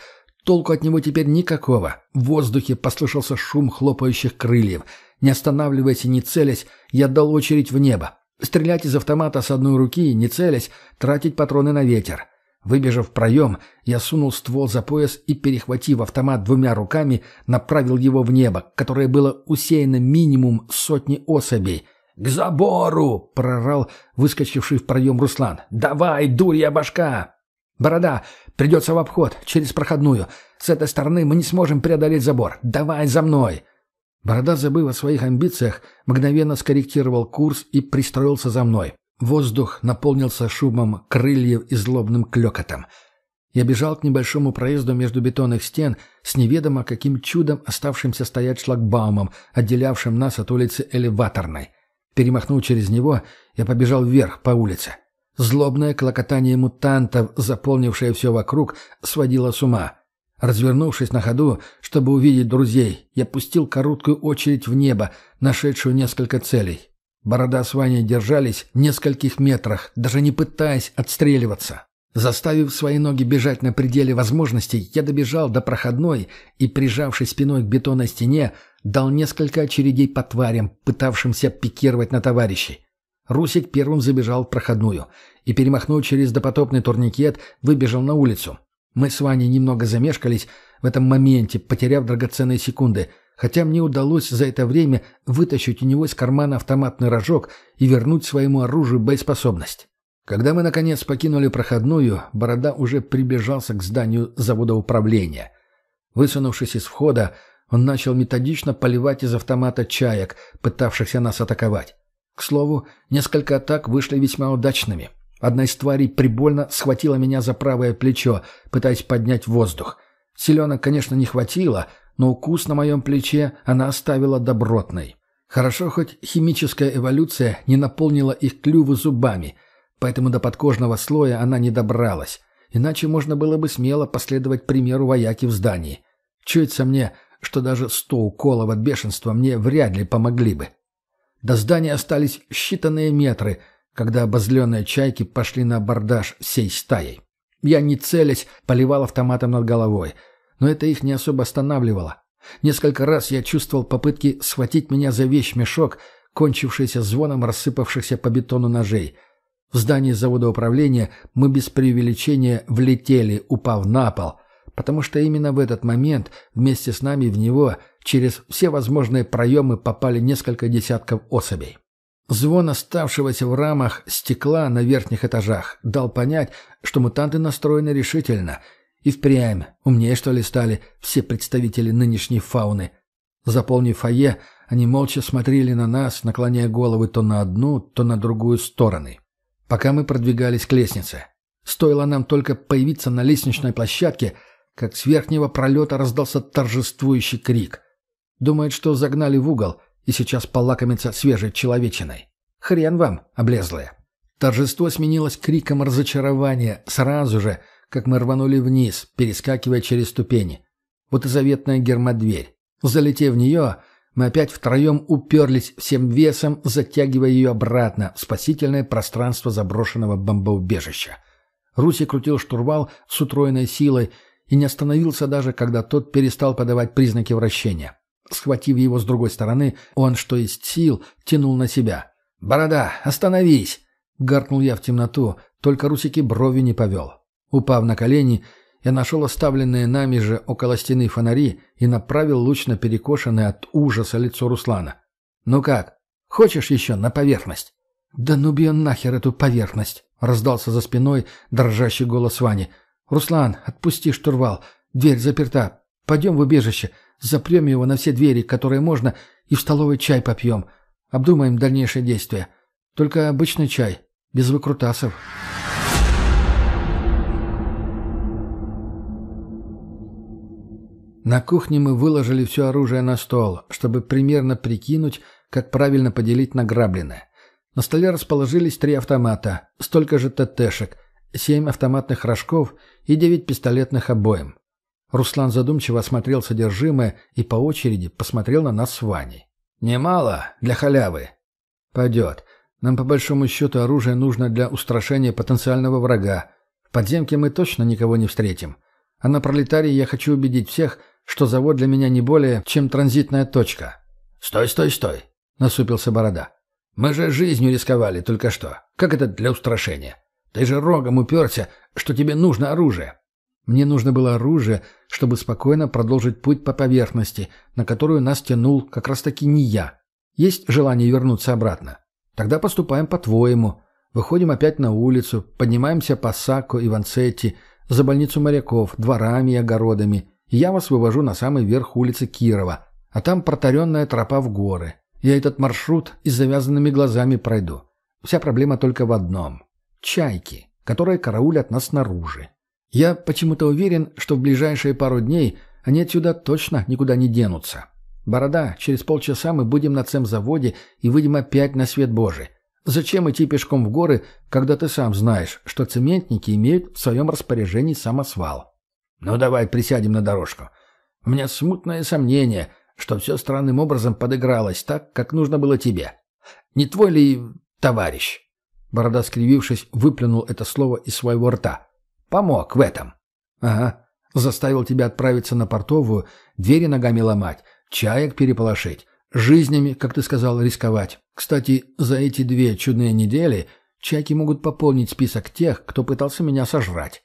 [SPEAKER 3] Толку от него теперь никакого. В воздухе послышался шум хлопающих крыльев. Не останавливаясь и не целясь, я дал очередь в небо. Стрелять из автомата с одной руки, не целясь, тратить патроны на ветер. Выбежав в проем, я сунул ствол за пояс и, перехватив автомат двумя руками, направил его в небо, которое было усеяно минимум сотни особей. «К забору!» — прорал выскочивший в проем Руслан. «Давай, дурья башка!» «Борода! Придется в обход, через проходную. С этой стороны мы не сможем преодолеть забор. Давай за мной!» Борода, забыв о своих амбициях, мгновенно скорректировал курс и пристроился за мной. Воздух наполнился шумом крыльев и злобным клёкотом. Я бежал к небольшому проезду между бетонных стен с неведомо каким чудом оставшимся стоять шлагбаумом, отделявшим нас от улицы Элеваторной. Перемахнув через него, я побежал вверх по улице. Злобное клокотание мутантов, заполнившее все вокруг, сводило с ума. Развернувшись на ходу, чтобы увидеть друзей, я пустил короткую очередь в небо, нашедшую несколько целей. Борода с Ваней держались в нескольких метрах, даже не пытаясь отстреливаться. Заставив свои ноги бежать на пределе возможностей, я добежал до проходной и, прижавшись спиной к бетонной стене, дал несколько очередей по тварям, пытавшимся пикировать на товарищей. Русик первым забежал в проходную и, перемахнув через допотопный турникет, выбежал на улицу. Мы с Ваней немного замешкались в этом моменте, потеряв драгоценные секунды – хотя мне удалось за это время вытащить у него из кармана автоматный рожок и вернуть своему оружию боеспособность. Когда мы, наконец, покинули проходную, Борода уже прибежался к зданию завода управления. Высунувшись из входа, он начал методично поливать из автомата чаек, пытавшихся нас атаковать. К слову, несколько атак вышли весьма удачными. Одна из тварей прибольно схватила меня за правое плечо, пытаясь поднять воздух. Селенок, конечно, не хватило, но укус на моем плече она оставила добротной. Хорошо, хоть химическая эволюция не наполнила их клювы зубами, поэтому до подкожного слоя она не добралась. Иначе можно было бы смело последовать примеру вояки в здании. Чуется мне, что даже сто уколов от бешенства мне вряд ли помогли бы. До здания остались считанные метры, когда обозленные чайки пошли на абордаж всей стаей. Я, не целясь, поливал автоматом над головой — но это их не особо останавливало. Несколько раз я чувствовал попытки схватить меня за вещь-мешок, кончившийся звоном рассыпавшихся по бетону ножей. В здании завода управления мы без преувеличения влетели, упав на пол, потому что именно в этот момент вместе с нами в него через все возможные проемы попали несколько десятков особей. Звон оставшегося в рамах стекла на верхних этажах дал понять, что мутанты настроены решительно — и впрямь, умнее что ли стали все представители нынешней фауны. Заполнив фойе, они молча смотрели на нас, наклоняя головы то на одну, то на другую стороны. Пока мы продвигались к лестнице. Стоило нам только появиться на лестничной площадке, как с верхнего пролета раздался торжествующий крик. Думает, что загнали в угол и сейчас полакомится свежей человечиной. Хрен вам, облезлые. Торжество сменилось криком разочарования сразу же — как мы рванули вниз, перескакивая через ступени. Вот и заветная гермодверь. Залетев в нее, мы опять втроем уперлись всем весом, затягивая ее обратно в спасительное пространство заброшенного бомбоубежища. Руси крутил штурвал с утроенной силой и не остановился даже, когда тот перестал подавать признаки вращения. Схватив его с другой стороны, он, что есть сил, тянул на себя. «Борода, остановись!» — гаркнул я в темноту, только Русики брови не повел. Упав на колени, я нашел оставленные нами же около стены фонари и направил луч на перекошенное от ужаса лицо Руслана. «Ну как, хочешь еще на поверхность?» «Да ну бей нахер эту поверхность!» — раздался за спиной дрожащий голос Вани. «Руслан, отпусти штурвал. Дверь заперта. Пойдем в убежище. Запрем его на все двери, которые можно, и в столовой чай попьем. Обдумаем дальнейшие действия. Только обычный чай, без выкрутасов». На кухне мы выложили все оружие на стол, чтобы примерно прикинуть, как правильно поделить награбленное. На столе расположились три автомата, столько же ТТшек, семь автоматных рожков и девять пистолетных обоим. Руслан задумчиво осмотрел содержимое и по очереди посмотрел на нас с Ваней. «Немало для халявы». «Пойдет. Нам по большому счету оружие нужно для устрашения потенциального врага. В подземке мы точно никого не встретим. А на пролетарии я хочу убедить всех, что завод для меня не более, чем транзитная точка».
[SPEAKER 4] «Стой, стой, стой!» — насупился Борода. «Мы же жизнью рисковали только что. Как это для устрашения? Ты же рогом уперся, что тебе нужно оружие».
[SPEAKER 3] Мне нужно было оружие, чтобы спокойно продолжить путь по поверхности, на которую нас тянул как раз-таки не я. Есть желание вернуться обратно? Тогда поступаем по-твоему. Выходим опять на улицу, поднимаемся по Сако и Ванцетти, за больницу моряков, дворами и огородами, и я вас вывожу на самый верх улицы Кирова, а там протаренная тропа в горы. Я этот маршрут и с завязанными глазами пройду. Вся проблема только в одном. Чайки, которые караулят нас снаружи. Я почему-то уверен, что в ближайшие пару дней они отсюда точно никуда не денутся. Борода, через полчаса мы будем на цемзаводе и выйдем опять на свет Божий. Зачем идти пешком в горы, когда ты сам знаешь, что цементники имеют в своем распоряжении самосвал?
[SPEAKER 4] Ну давай присядем на дорожку. У меня смутное сомнение, что все странным образом подыгралось так, как нужно было тебе. Не твой ли товарищ? Борода, скривившись, выплюнул это слово из своего рта. Помог в этом.
[SPEAKER 3] Ага. Заставил тебя отправиться на портовую, двери ногами ломать, чаек переполошить, жизнями, как ты сказал, рисковать. Кстати, за эти две чудные недели чайки могут пополнить список тех, кто пытался меня сожрать.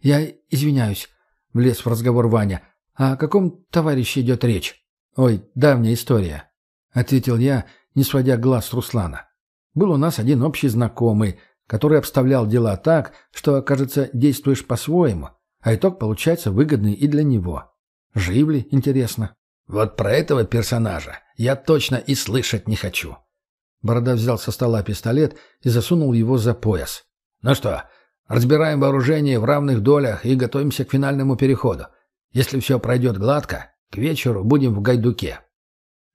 [SPEAKER 3] Я извиняюсь, влез в разговор Ваня. О каком товарище идет речь? Ой, давняя история. Ответил я, не сводя глаз с Руслана. Был у нас один общий знакомый — который обставлял дела так, что, кажется, действуешь по-своему, а итог получается выгодный и для него. Жив ли, интересно?
[SPEAKER 4] Вот про этого персонажа я точно и слышать не хочу.
[SPEAKER 3] Борода взял со стола пистолет и засунул его за пояс.
[SPEAKER 4] Ну что, разбираем вооружение в равных долях и готовимся к финальному переходу. Если все пройдет гладко, к вечеру будем в Гайдуке.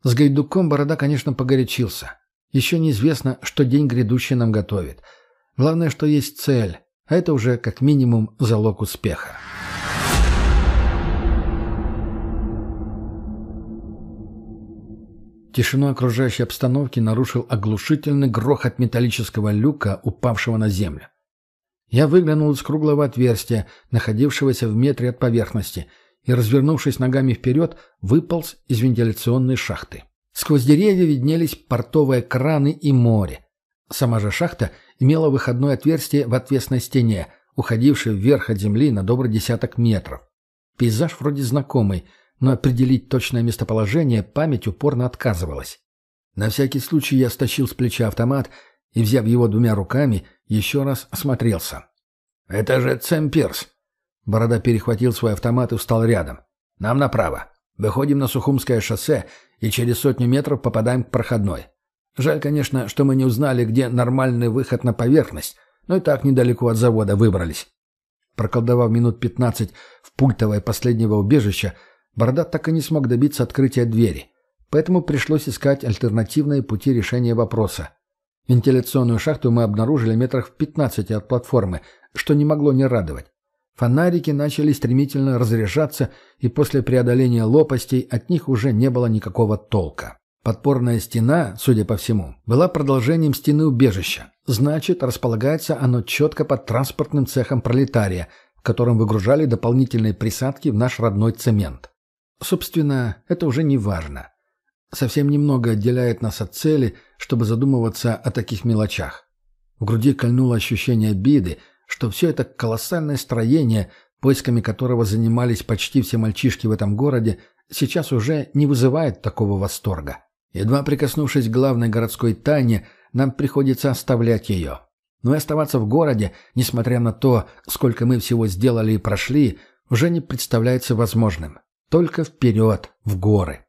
[SPEAKER 3] С Гайдуком Борода, конечно, погорячился. Еще неизвестно, что день грядущий нам готовит — Главное, что есть цель, а это уже как минимум залог успеха. Тишину окружающей обстановки нарушил оглушительный грохот металлического люка, упавшего на землю. Я выглянул из круглого отверстия, находившегося в метре от поверхности, и, развернувшись ногами вперед, выполз из вентиляционной шахты. Сквозь деревья виднелись портовые краны и море. Сама же шахта имела выходное отверстие в отвесной стене, уходившее вверх от земли на добрый десяток метров. Пейзаж вроде знакомый, но определить точное местоположение память упорно отказывалась. На всякий случай я стащил с плеча автомат и, взяв его двумя руками, еще раз осмотрелся.
[SPEAKER 4] «Это же Цемпирс!»
[SPEAKER 3] Борода перехватил свой автомат и встал рядом.
[SPEAKER 4] «Нам направо. Выходим на Сухумское шоссе и через сотню метров попадаем к проходной. Жаль, конечно, что мы не узнали, где нормальный выход на поверхность, но и так недалеко от завода выбрались.
[SPEAKER 3] Проколдовав минут пятнадцать в пультовое последнего убежища, Борода так и не смог добиться открытия двери, поэтому пришлось искать альтернативные пути решения вопроса. Вентиляционную шахту мы обнаружили метрах в пятнадцати от платформы, что не могло не радовать. Фонарики начали стремительно разряжаться, и после преодоления лопастей от них уже не было никакого толка. Подпорная стена, судя по всему, была продолжением стены убежища. Значит, располагается оно четко под транспортным цехом пролетария, в котором выгружали дополнительные присадки в наш родной цемент. Собственно, это уже не важно. Совсем немного отделяет нас от цели, чтобы задумываться о таких мелочах. В груди кольнуло ощущение обиды, что все это колоссальное строение, поисками которого занимались почти все мальчишки в этом городе, сейчас уже не вызывает такого восторга. Едва прикоснувшись к главной городской тайне, нам приходится оставлять ее. Но и оставаться в городе, несмотря на то, сколько мы всего сделали и прошли, уже не представляется возможным. Только вперед, в горы.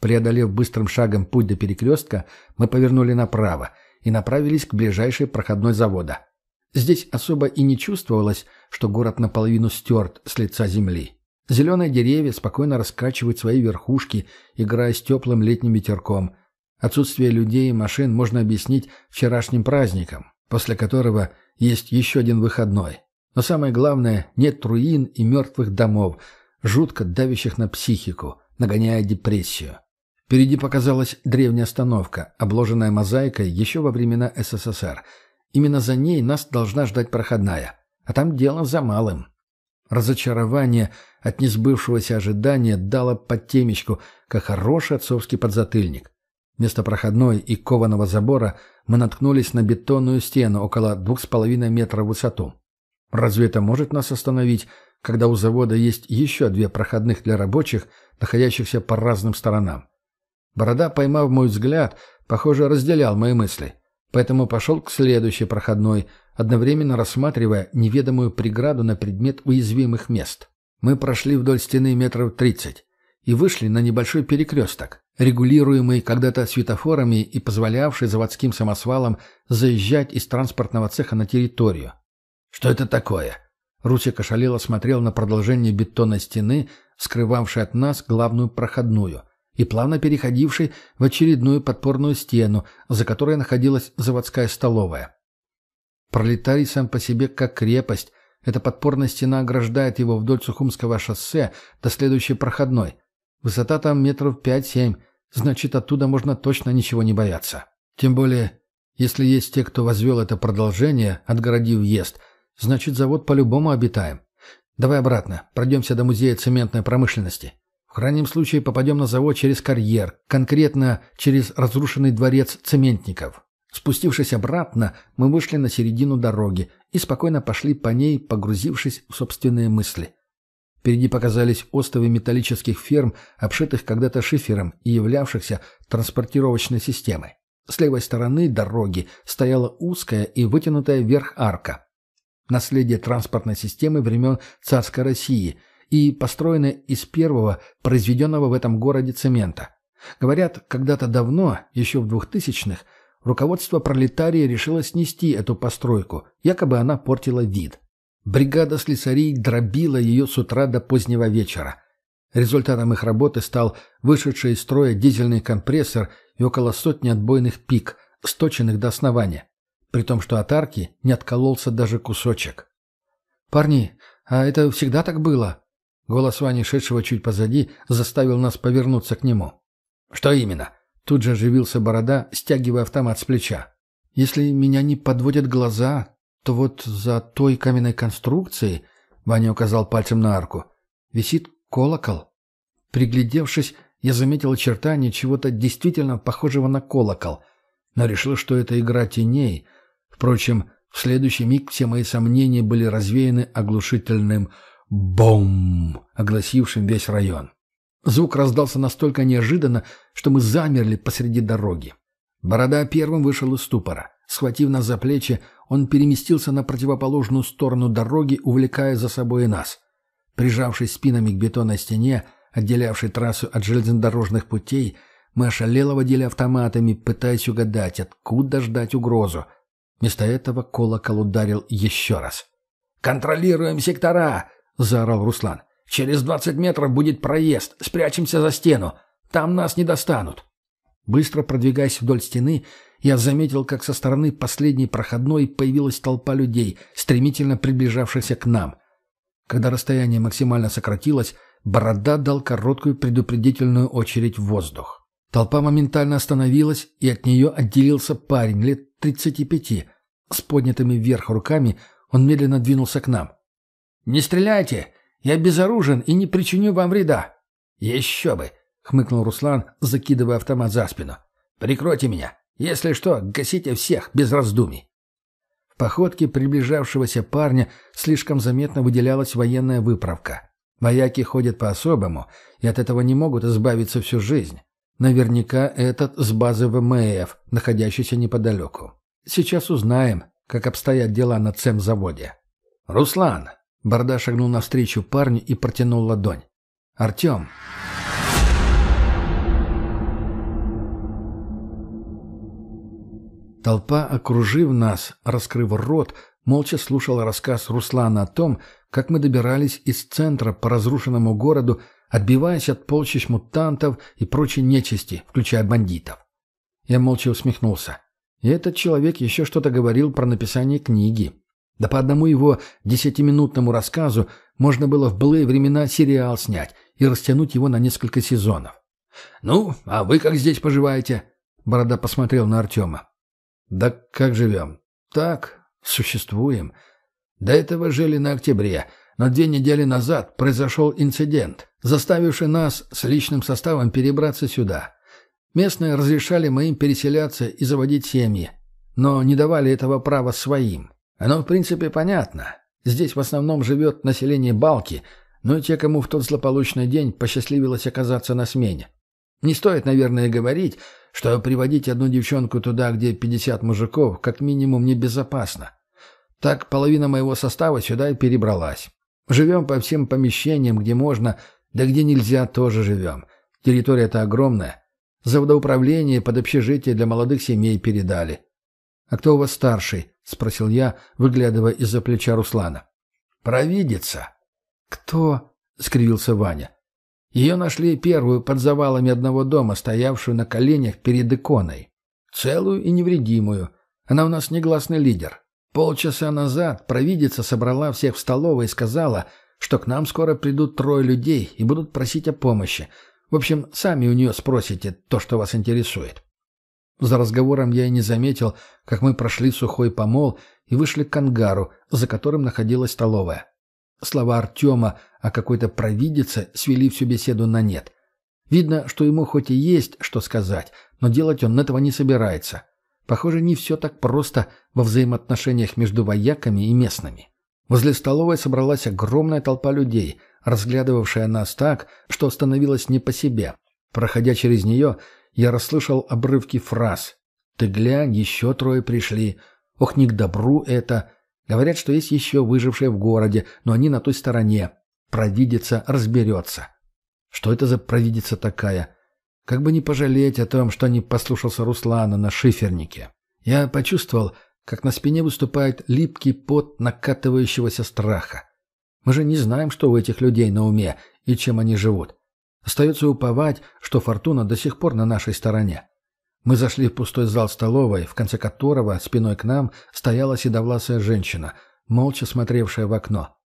[SPEAKER 3] Преодолев быстрым шагом путь до перекрестка, мы повернули направо и направились к ближайшей проходной завода. Здесь особо и не чувствовалось, что город наполовину стерт с лица земли. Зеленые деревья спокойно раскачивают свои верхушки, играя с теплым летним ветерком. Отсутствие людей и машин можно объяснить вчерашним праздником, после которого есть еще один выходной. Но самое главное, нет руин и мертвых домов, жутко давящих на психику, нагоняя депрессию. Впереди показалась древняя остановка, обложенная мозаикой еще во времена СССР. Именно за ней нас должна ждать проходная. А там дело за малым. Разочарование от несбывшегося ожидания дало подтемечку, как хороший отцовский подзатыльник. Вместо проходной и кованого забора мы наткнулись на бетонную стену около двух с половиной метра в высоту. Разве это может нас остановить, когда у завода есть еще две проходных для рабочих, находящихся по разным сторонам? Борода, поймав мой взгляд, похоже, разделял мои мысли, поэтому пошел к следующей проходной, одновременно рассматривая неведомую преграду на предмет уязвимых мест. Мы прошли вдоль стены метров тридцать и вышли на небольшой перекресток, регулируемый когда-то светофорами и позволявший заводским самосвалам заезжать из транспортного цеха на территорию. «Что это такое?» Русик ошалело смотрел на продолжение бетонной стены, скрывавшей от нас главную проходную – и плавно переходивший в очередную подпорную стену, за которой находилась заводская столовая. Пролетарий сам по себе как крепость. Эта подпорная стена ограждает его вдоль Сухумского шоссе до следующей проходной. Высота там метров пять-семь, значит, оттуда можно точно ничего не бояться. Тем более, если есть те, кто возвел это продолжение, отгородив въезд, значит, завод по-любому обитаем. Давай обратно, пройдемся до музея цементной промышленности. В крайнем случае попадем на завод через карьер, конкретно через разрушенный дворец цементников. Спустившись обратно, мы вышли на середину дороги и спокойно пошли по ней, погрузившись в собственные мысли. Впереди показались остовы металлических ферм, обшитых когда-то шифером и являвшихся транспортировочной системой. С левой стороны дороги стояла узкая и вытянутая вверх арка. Наследие транспортной системы времен царской России – и построены из первого, произведенного в этом городе цемента. Говорят, когда-то давно, еще в двухтысячных, руководство пролетария решило снести эту постройку, якобы она портила вид. Бригада слесарей дробила ее с утра до позднего вечера. Результатом их работы стал вышедший из строя дизельный компрессор и около сотни отбойных пик, сточенных до основания, при том, что от арки не откололся даже кусочек. «Парни, а это всегда так было?» Голос Вани, шедшего чуть позади, заставил нас повернуться к нему. «Что именно?» Тут же оживился Борода, стягивая автомат с плеча. «Если меня не подводят глаза, то вот за той каменной конструкцией, — Ваня указал пальцем на арку, — висит колокол. Приглядевшись, я заметил очертания чего-то действительно похожего на колокол, но решил, что это игра теней. Впрочем, в следующий миг все мои сомнения были развеяны оглушительным Бом! огласившим весь район. Звук раздался настолько неожиданно, что мы замерли посреди дороги. Борода первым вышел из ступора. Схватив нас за плечи, он переместился на противоположную сторону дороги, увлекая за собой и нас. Прижавшись спинами к бетонной стене, отделявшей трассу от железнодорожных путей, мы ошалело водили автоматами, пытаясь угадать, откуда ждать угрозу. Вместо этого колокол ударил еще раз. «Контролируем сектора!» — заорал Руслан. «Через двадцать метров будет проезд. Спрячемся за стену. Там нас не достанут». Быстро продвигаясь вдоль стены, я заметил, как со стороны последней проходной появилась толпа людей, стремительно приближавшихся к нам. Когда расстояние максимально сократилось, Борода дал короткую предупредительную очередь в воздух. Толпа моментально остановилась, и от нее отделился парень лет тридцати пяти. С поднятыми вверх руками он медленно двинулся к нам. «Не стреляйте! Я безоружен и не причиню вам вреда!» «Еще бы!» — хмыкнул Руслан, закидывая автомат за спину. «Прикройте меня! Если что, гасите всех, без раздумий!» В походке приближавшегося парня слишком заметно выделялась военная выправка. Вояки ходят по-особому, и от этого не могут избавиться всю жизнь. Наверняка этот с базы ВМФ, находящийся неподалеку. Сейчас узнаем, как обстоят дела на цемзаводе. «Руслан, Борода шагнул навстречу парню и протянул ладонь. Артем!» Толпа, окружив нас, раскрыв рот, молча слушала рассказ Руслана о том, как мы добирались из центра по разрушенному городу, отбиваясь от полчищ мутантов и прочей нечисти, включая бандитов. Я молча усмехнулся. И этот человек еще что-то говорил про написание книги. Да по одному его десятиминутному рассказу можно было в былые времена сериал снять и растянуть его на несколько сезонов. «Ну, а вы как здесь поживаете?» Борода посмотрел на Артема. «Да как живем?» «Так, существуем. До этого жили на октябре, но две недели назад произошел инцидент, заставивший нас с личным составом перебраться сюда. Местные разрешали моим переселяться и заводить семьи, но не давали этого права своим. Оно, в принципе, понятно. Здесь в основном живет население Балки, но и те, кому в тот злополучный день посчастливилось оказаться на смене. Не стоит, наверное, говорить, что приводить одну девчонку туда, где 50 мужиков, как минимум небезопасно. Так половина моего состава сюда и перебралась. Живем по всем помещениям, где можно, да где нельзя, тоже живем. Территория-то огромная. Заводоуправление под общежитие для молодых семей передали. «А кто у вас старший?» — спросил я, выглядывая из-за плеча Руслана. «Провидица». «Кто?» — скривился Ваня. Ее нашли первую под завалами одного дома, стоявшую на коленях перед иконой. Целую и невредимую. Она у нас негласный лидер. Полчаса назад провидица собрала всех в столовой и сказала, что к нам скоро придут трое людей и будут просить о помощи. В общем, сами у нее спросите то, что вас интересует. За разговором я и не заметил, как мы прошли сухой помол и вышли к ангару, за которым находилась столовая. Слова Артема о какой-то провидице свели всю беседу на нет. Видно, что ему хоть и есть что сказать, но делать он этого не собирается. Похоже, не все так просто во взаимоотношениях между вояками и местными. Возле столовой собралась огромная толпа людей, разглядывавшая нас так, что становилось не по себе. Проходя через нее, я расслышал обрывки фраз. «Ты глянь, еще трое пришли. Ох, не к добру это. Говорят, что есть еще выжившие в городе, но они на той стороне. Провидица разберется. Что это за провидица такая? Как бы не пожалеть о том, что не послушался Руслана на шифернике. Я почувствовал, как на спине выступает липкий пот накатывающегося страха. Мы же не знаем, что у этих людей на уме и чем они живут. Остается уповать, что фортуна до сих пор на нашей стороне. Мы зашли в пустой зал столовой, в конце которого, спиной к нам, стояла седовласая женщина, молча смотревшая в окно.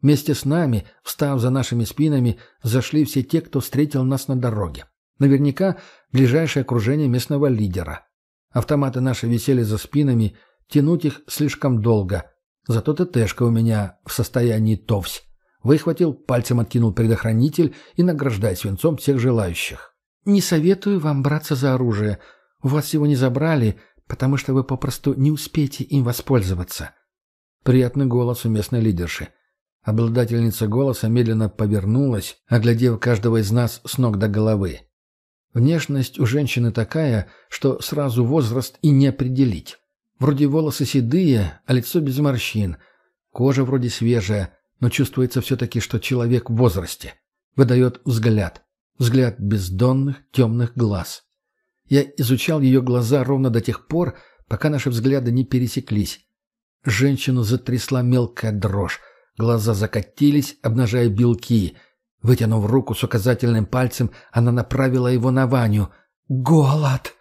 [SPEAKER 3] Вместе с нами, встав за нашими спинами, зашли все те, кто встретил нас на дороге. Наверняка ближайшее окружение местного лидера. Автоматы наши висели за спинами, тянуть их слишком долго. Зато ТТшка у меня в состоянии товсь. Выхватил, пальцем откинул предохранитель и награждай свинцом всех желающих. «Не советую вам браться за оружие», у вас его не забрали, потому что вы попросту не успеете им воспользоваться». Приятный голос у местной лидерши. Обладательница голоса медленно повернулась, оглядев каждого из нас с ног до головы. Внешность у женщины такая, что сразу возраст и не определить. Вроде волосы седые, а лицо без морщин. Кожа вроде свежая, но чувствуется все-таки, что человек в возрасте. Выдает взгляд. Взгляд бездонных темных глаз. Я изучал ее глаза ровно до тех пор, пока наши взгляды не пересеклись. Женщину затрясла мелкая дрожь. Глаза закатились, обнажая белки. Вытянув руку с указательным пальцем, она направила его на Ваню. «Голод!»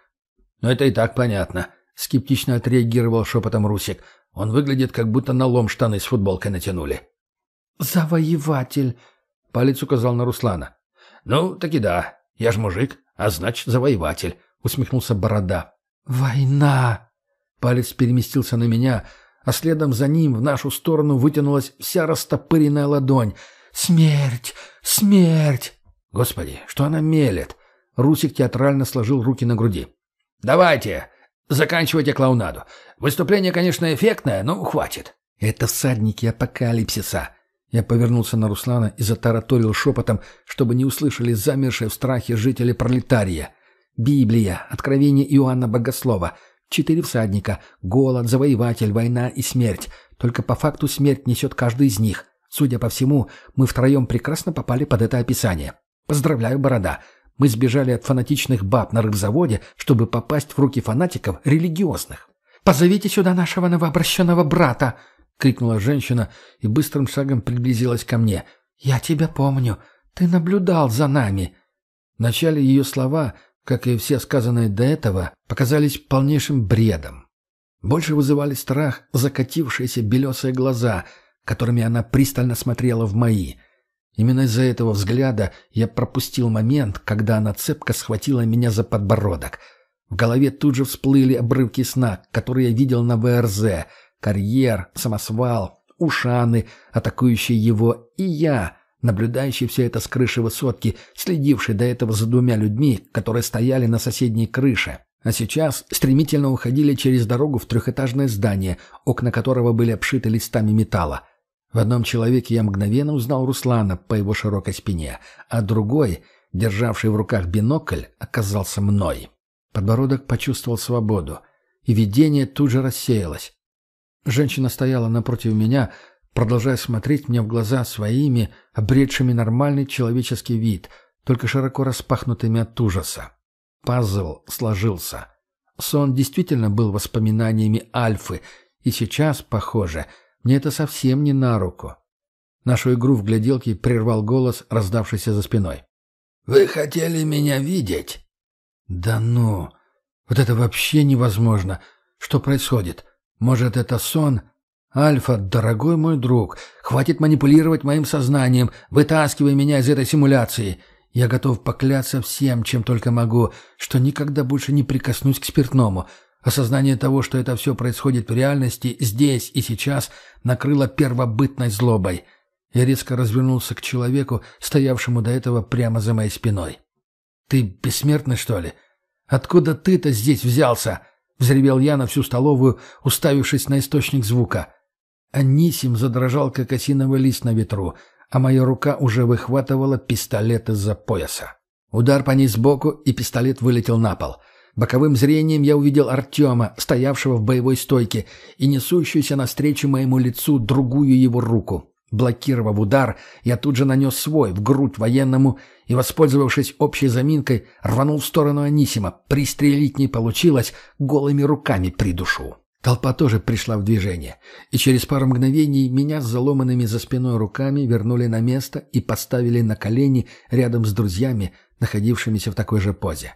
[SPEAKER 3] «Ну, это и так понятно», — скептично отреагировал шепотом Русик. «Он выглядит, как будто на лом штаны с футболкой натянули». «Завоеватель!» — палец указал на Руслана.
[SPEAKER 4] «Ну, так и да. Я ж мужик, а значит, завоеватель. — усмехнулся Борода.
[SPEAKER 3] «Война!»
[SPEAKER 2] Палец переместился на меня, а следом за ним в нашу сторону вытянулась вся растопыренная ладонь. «Смерть! Смерть!» «Господи, что она мелет?» Русик театрально сложил руки на груди.
[SPEAKER 4] «Давайте! Заканчивайте клоунаду. Выступление, конечно, эффектное, но хватит».
[SPEAKER 2] «Это всадники апокалипсиса!» Я повернулся на Руслана и затараторил шепотом, чтобы не услышали замершие в страхе жители пролетария. Библия, Откровение Иоанна Богослова. Четыре всадника. Голод, завоеватель, война и смерть. Только по факту смерть несет каждый из них.
[SPEAKER 3] Судя по всему, мы втроем прекрасно попали под это описание. Поздравляю, Борода. Мы сбежали от фанатичных баб на рыбзаводе, чтобы попасть в руки фанатиков религиозных. «Позовите сюда нашего новообращенного брата!» — крикнула женщина и быстрым шагом приблизилась ко мне. «Я тебя помню. Ты наблюдал за нами». Вначале ее слова, как и все сказанные до этого, показались полнейшим бредом. Больше вызывали страх закатившиеся белесые глаза, которыми она пристально смотрела в мои. Именно из-за этого взгляда я пропустил момент, когда она цепко схватила меня за подбородок. В голове тут же всплыли обрывки сна, которые я видел на ВРЗ. Карьер, самосвал, ушаны, атакующие его, и я, наблюдающий все это с крыши высотки, следивший до этого за двумя людьми, которые стояли на соседней крыше. А сейчас стремительно уходили через дорогу в трехэтажное здание, окна которого были обшиты листами металла. В одном человеке я мгновенно узнал Руслана по его широкой спине, а другой, державший в руках бинокль, оказался мной. Подбородок почувствовал свободу, и видение тут же рассеялось. Женщина стояла напротив меня, продолжая смотреть мне в глаза своими, обретшими нормальный человеческий вид, только широко распахнутыми от ужаса. Пазл сложился. Сон действительно был воспоминаниями Альфы, и сейчас, похоже, мне это совсем не на руку. Нашу игру в гляделки прервал голос, раздавшийся за спиной.
[SPEAKER 4] «Вы хотели меня видеть?»
[SPEAKER 3] «Да ну! Вот это вообще невозможно! Что происходит? Может, это сон? Альфа, дорогой мой друг, хватит манипулировать моим сознанием, вытаскивай меня из этой симуляции. Я готов покляться всем, чем только могу, что никогда больше не прикоснусь к спиртному. Осознание того, что это все происходит в реальности, здесь и сейчас, накрыло первобытной злобой. Я резко развернулся к человеку, стоявшему до этого прямо за моей спиной. «Ты бессмертный, что ли? Откуда ты-то здесь взялся?» — взревел я на всю столовую, уставившись на источник звука. Анисим задрожал, как осиновый лист на ветру, а моя рука уже выхватывала пистолет из-за пояса. Удар по ней сбоку, и пистолет вылетел на пол. Боковым зрением я увидел Артема, стоявшего в боевой стойке, и несущуюся навстречу моему лицу другую его руку. Блокировав удар, я тут же нанес свой в грудь военному и, воспользовавшись общей заминкой, рванул в сторону Анисима. Пристрелить не получилось, голыми руками придушу. Толпа тоже пришла в движение, и через пару мгновений меня с заломанными за спиной руками вернули на место и поставили на колени рядом с друзьями, находившимися в такой же позе.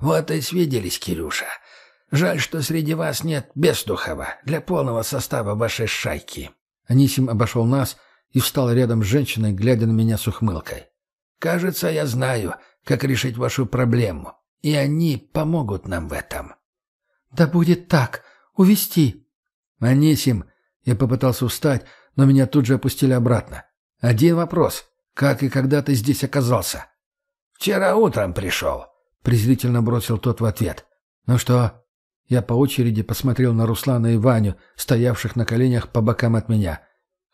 [SPEAKER 4] «Вот и свиделись, Кирюша. Жаль, что среди вас нет Бестухова для полного состава вашей шайки».
[SPEAKER 3] Анисим обошел нас и встал рядом с женщиной, глядя на меня с ухмылкой.
[SPEAKER 4] «Кажется, я знаю, как решить вашу проблему, и они помогут нам в этом».
[SPEAKER 5] «Да будет так», Увести.
[SPEAKER 3] Анисим. Я попытался встать, но меня тут же опустили обратно. Один вопрос. Как и когда ты здесь оказался?
[SPEAKER 4] Вчера утром пришел.
[SPEAKER 3] Презрительно бросил тот в ответ. Ну что? Я по очереди посмотрел на Руслана и Ваню, стоявших на коленях по бокам от меня.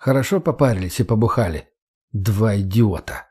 [SPEAKER 3] Хорошо попарились и побухали. Два идиота.